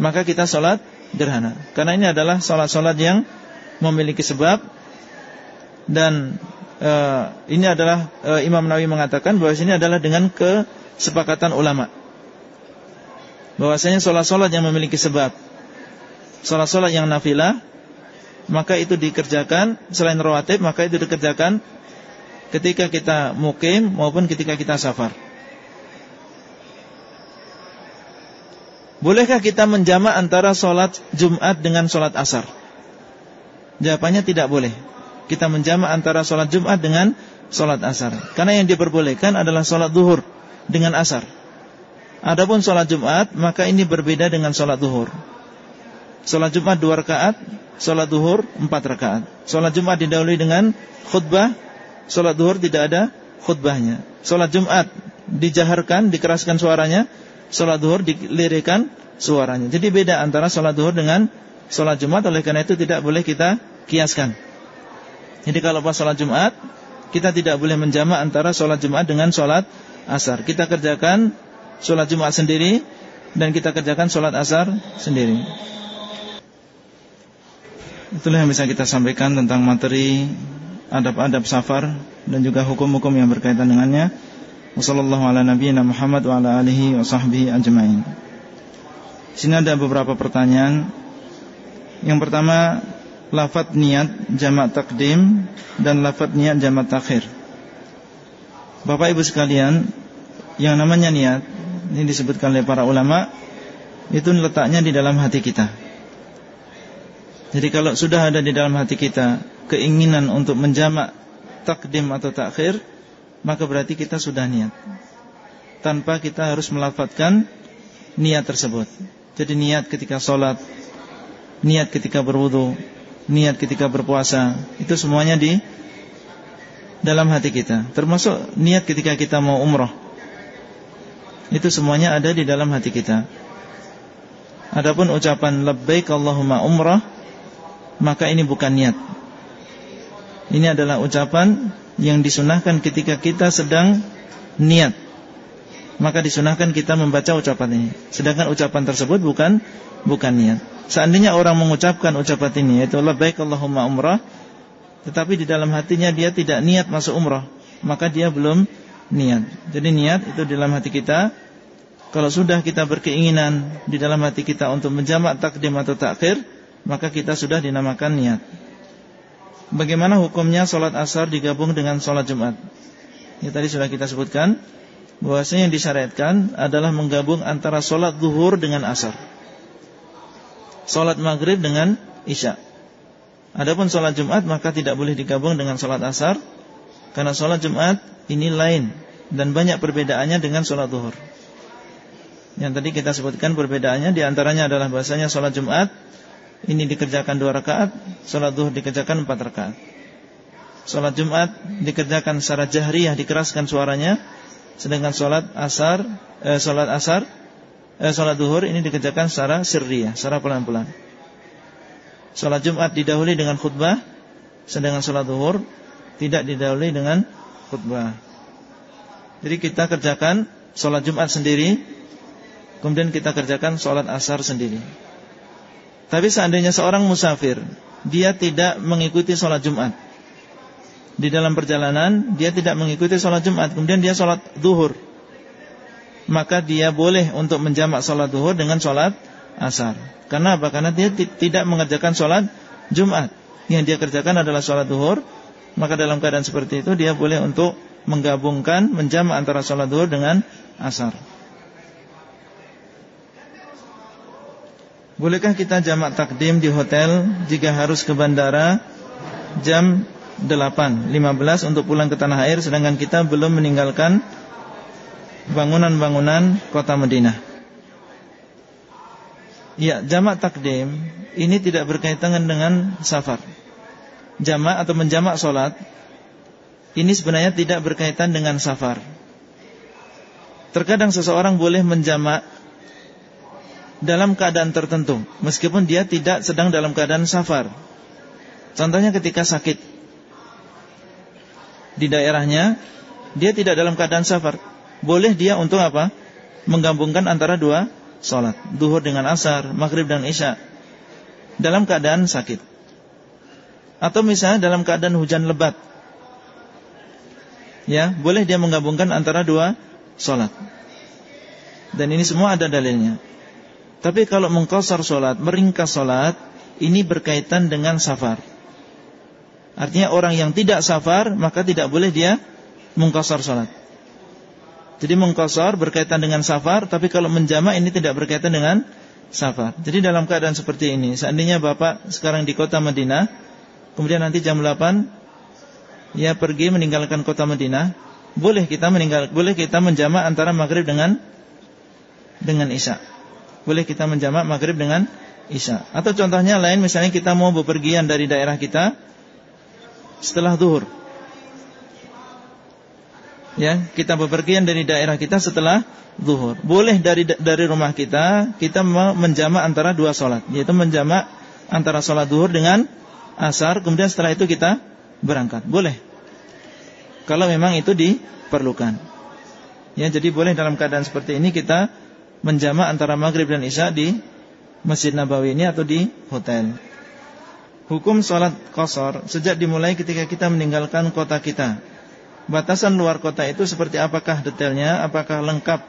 Maka kita solat gerhana. Karena ini adalah solat-solat yang memiliki sebab. Dan uh, ini adalah uh, Imam Nawawi mengatakan bahwa ini adalah dengan kesepakatan ulama. Bahwasanya sholat-sholat yang memiliki sebab, sholat-sholat yang nafilah, maka itu dikerjakan selain rawatib, maka itu dikerjakan ketika kita mukim maupun ketika kita safar. Bolehkah kita menjamak antara sholat Jumat dengan sholat asar? Jawabannya tidak boleh kita menjamak antara sholat Jumat dengan sholat asar. Karena yang diperbolehkan adalah sholat duhur dengan asar. Adapun sholat Jumat, maka ini berbeda dengan sholat duhur. Sholat Jumat dua rakaat, sholat duhur empat rakaat. Sholat Jumat didahului dengan khutbah, sholat duhur tidak ada khutbahnya. Sholat Jumat dijaharkan, dikeraskan suaranya, sholat duhur dilirikan suaranya. Jadi beda antara sholat duhur dengan sholat Jumat, oleh karena itu tidak boleh kita kiaskan. Jadi kalau pas sholat Jumat Kita tidak boleh menjamak antara sholat Jumat dengan sholat asar. Kita kerjakan sholat Jumat sendiri Dan kita kerjakan sholat asar sendiri. Itulah yang bisa kita sampaikan tentang materi Adab-adab safar Dan juga hukum-hukum yang berkaitan dengannya. Wassalamualaikum warahmatullahi wabarakatuh. Sini ada beberapa pertanyaan. Yang pertama lafat niat jamak takdim dan lafat niat jamak takhir. Bapak Ibu sekalian, yang namanya niat ini disebutkan oleh para ulama itu letaknya di dalam hati kita. Jadi kalau sudah ada di dalam hati kita keinginan untuk menjamak takdim atau takhir, maka berarti kita sudah niat. Tanpa kita harus melafatkan niat tersebut. Jadi niat ketika sholat, niat ketika berwudu, niat ketika berpuasa itu semuanya di dalam hati kita. Termasuk niat ketika kita mau umroh itu semuanya ada di dalam hati kita. Adapun ucapan labbaik Allahumma umrah maka ini bukan niat. Ini adalah ucapan yang disunahkan ketika kita sedang niat. Maka disunahkan kita membaca ucapan ini. Sedangkan ucapan tersebut bukan bukan niat. Seandainya orang mengucapkan ucapan ini yaitu labbaik Allahumma umrah tetapi di dalam hatinya dia tidak niat masuk umrah, maka dia belum niat. Jadi niat itu di dalam hati kita. Kalau sudah kita berkeinginan di dalam hati kita untuk menjamak takdim atau takhir, maka kita sudah dinamakan niat. Bagaimana hukumnya sholat asar digabung dengan sholat Jumat? Ini tadi sudah kita sebutkan bahwasanya yang disyariatkan adalah menggabung antara sholat zuhur dengan asar. Sholat maghrib dengan isya Adapun sholat Jumat maka tidak boleh digabung dengan sholat asar Karena sholat Jumat ini lain Dan banyak perbedaannya dengan sholat duhur. Yang tadi kita sebutkan perbedaannya Di antaranya adalah bahasanya sholat Jumat Ini dikerjakan dua rakaat Sholat duhur dikerjakan empat rakaat. Sholat Jumat dikerjakan secara jahriyah Dikeraskan suaranya Sedangkan sholat asar eh, Sholat asar eh, Salat duhur ini dikerjakan secara sirriyah Secara pelan-pelan Salat Jumat didahului dengan khutbah Sedangkan salat duhur Tidak didahului dengan khutbah. Jadi kita kerjakan Salat Jumat sendiri Kemudian kita kerjakan salat asar sendiri. Tapi seandainya seorang musafir Dia tidak mengikuti salat Jumat. Di dalam perjalanan Dia tidak mengikuti salat Jumat Kemudian dia salat duhur maka dia boleh untuk menjamak sholat duhur dengan sholat asar. Karena apa? Karena dia tidak mengerjakan sholat Jumat. Yang dia kerjakan adalah sholat duhur. Maka dalam keadaan seperti itu dia boleh untuk menggabungkan, menjama antara sholat duhur dengan asar. Bolehkah kita jamak takdim di hotel jika harus ke bandara jam 8.15 untuk pulang ke tanah air sedangkan kita belum meninggalkan bangunan-bangunan kota Madinah? Ya, jamak takdim ini tidak berkaitan dengan safar. Jamak atau menjamak solat ini sebenarnya tidak berkaitan dengan safar. Terkadang seseorang boleh menjamak dalam keadaan tertentu meskipun dia tidak sedang dalam keadaan safar. Contohnya ketika sakit di daerahnya dia tidak dalam keadaan safar. Boleh dia untuk apa? Menggabungkan antara dua salat, duhur dengan asar, maghrib dan isya dalam keadaan sakit. Atau misalnya dalam keadaan hujan lebat. Ya, boleh dia menggabungkan antara dua salat. Dan ini semua ada dalilnya. Tapi kalau mengkosar solat, meringkas solat, ini berkaitan dengan safar. Artinya orang yang tidak safar, maka tidak boleh dia mengkosar solat. Jadi mengkosar berkaitan dengan safar, tapi kalau menjama ini tidak berkaitan dengan safar. Jadi dalam keadaan seperti ini, seandainya Bapak sekarang di kota Madinah, kemudian nanti jam 8, ya pergi meninggalkan kota Madinah, boleh kita meninggal, boleh kita menjama antara maghrib dengan dengan isya boleh kita menjamak maghrib dengan isya. Atau contohnya lain misalnya kita mau bepergian dari daerah kita setelah zuhur. Ya, kita bepergian dari daerah kita setelah zuhur. Boleh dari dari rumah kita kita menjamak antara dua solat, yaitu menjamak antara solat zuhur dengan asar, kemudian setelah itu kita berangkat. Boleh. Kalau memang itu diperlukan. Ya, jadi boleh dalam keadaan seperti ini kita menjama antara maghrib dan isya di Masjid Nabawi ini atau di hotel. Hukum sholat kosor sejak dimulai ketika kita meninggalkan kota kita. Batasan luar kota itu seperti apakah detailnya? Apakah lengkap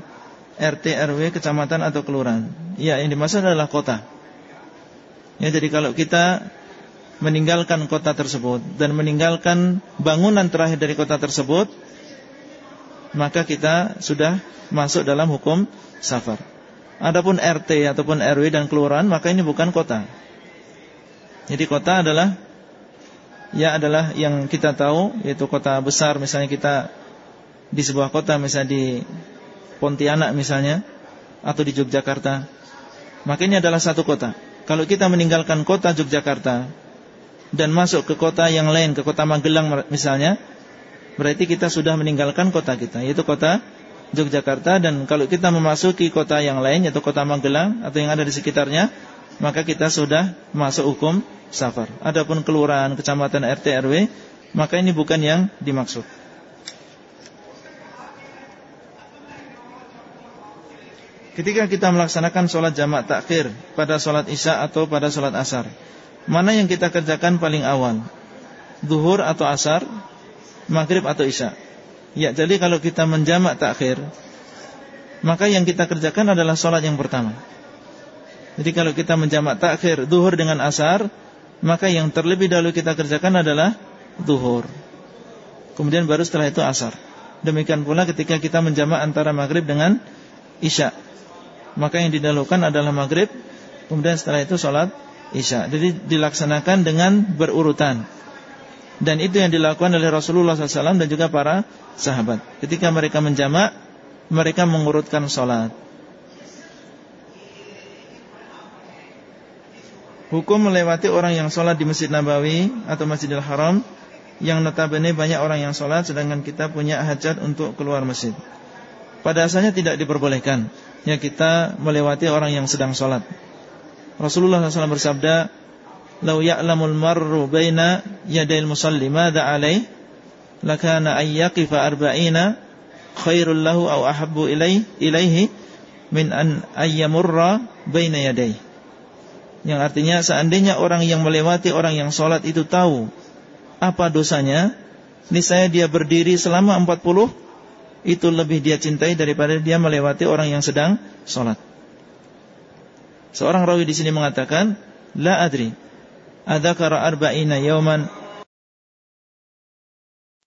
RT, RW, kecamatan atau kelurahan? Ya, yang dimaksud adalah kota. Ya, jadi kalau kita meninggalkan kota tersebut dan meninggalkan bangunan terakhir dari kota tersebut, maka kita sudah masuk dalam hukum safar. Adapun RT ataupun RW dan kelurahan maka ini bukan kota. Jadi kota adalah ya adalah yang kita tahu yaitu kota besar misalnya kita di sebuah kota misalnya di Pontianak misalnya atau di Yogyakarta. Maka ini adalah satu kota. Kalau kita meninggalkan kota Yogyakarta dan masuk ke kota yang lain, ke kota Magelang misalnya, berarti kita sudah meninggalkan kota kita, yaitu kota Yogyakarta dan kalau kita memasuki kota yang lain yaitu kota Magelang atau yang ada di sekitarnya maka kita sudah masuk hukum safar. Adapun kelurahan, kecamatan, RT, RW maka ini bukan yang dimaksud. Ketika kita melaksanakan sholat jamak takhir pada sholat isya atau pada sholat asar, mana yang kita kerjakan paling awal? Duhur atau asar, maghrib atau isya? Ya, jadi kalau kita menjamak takhir, maka yang kita kerjakan adalah sholat yang pertama. Jadi kalau kita menjamak takhir duhur dengan asar, maka yang terlebih dahulu kita kerjakan adalah duhur. Kemudian baru setelah itu asar. Demikian pula ketika kita menjamak antara maghrib dengan isya. Maka yang didahulukan adalah maghrib, kemudian setelah itu sholat isya. Jadi dilaksanakan dengan berurutan. Dan itu yang dilakukan oleh Rasulullah SAW dan juga para sahabat. Ketika mereka menjamak, mereka mengurutkan sholat. Hukum melewati orang yang sholat di Masjid Nabawi atau Masjidil Haram yang notabene banyak orang yang sholat sedangkan kita punya hajat untuk keluar masjid. Pada asalnya tidak diperbolehkan ya kita melewati orang yang sedang sholat. Rasulullah SAW bersabda, "Lau ya'lamul marru baina yadayil musalli madza alaih lakana ay yaqifa arba'ina khairul lahu aw ahabbu ilaih ilaihi min an ayyamurra baina yadayhi." Yang artinya seandainya orang yang melewati orang yang sholat itu tahu apa dosanya, niscaya dia berdiri selama 40 itu lebih dia cintai daripada dia melewati orang yang sedang sholat. Seorang rawi di sini mengatakan, la adri. Adzakara arba'ina yauman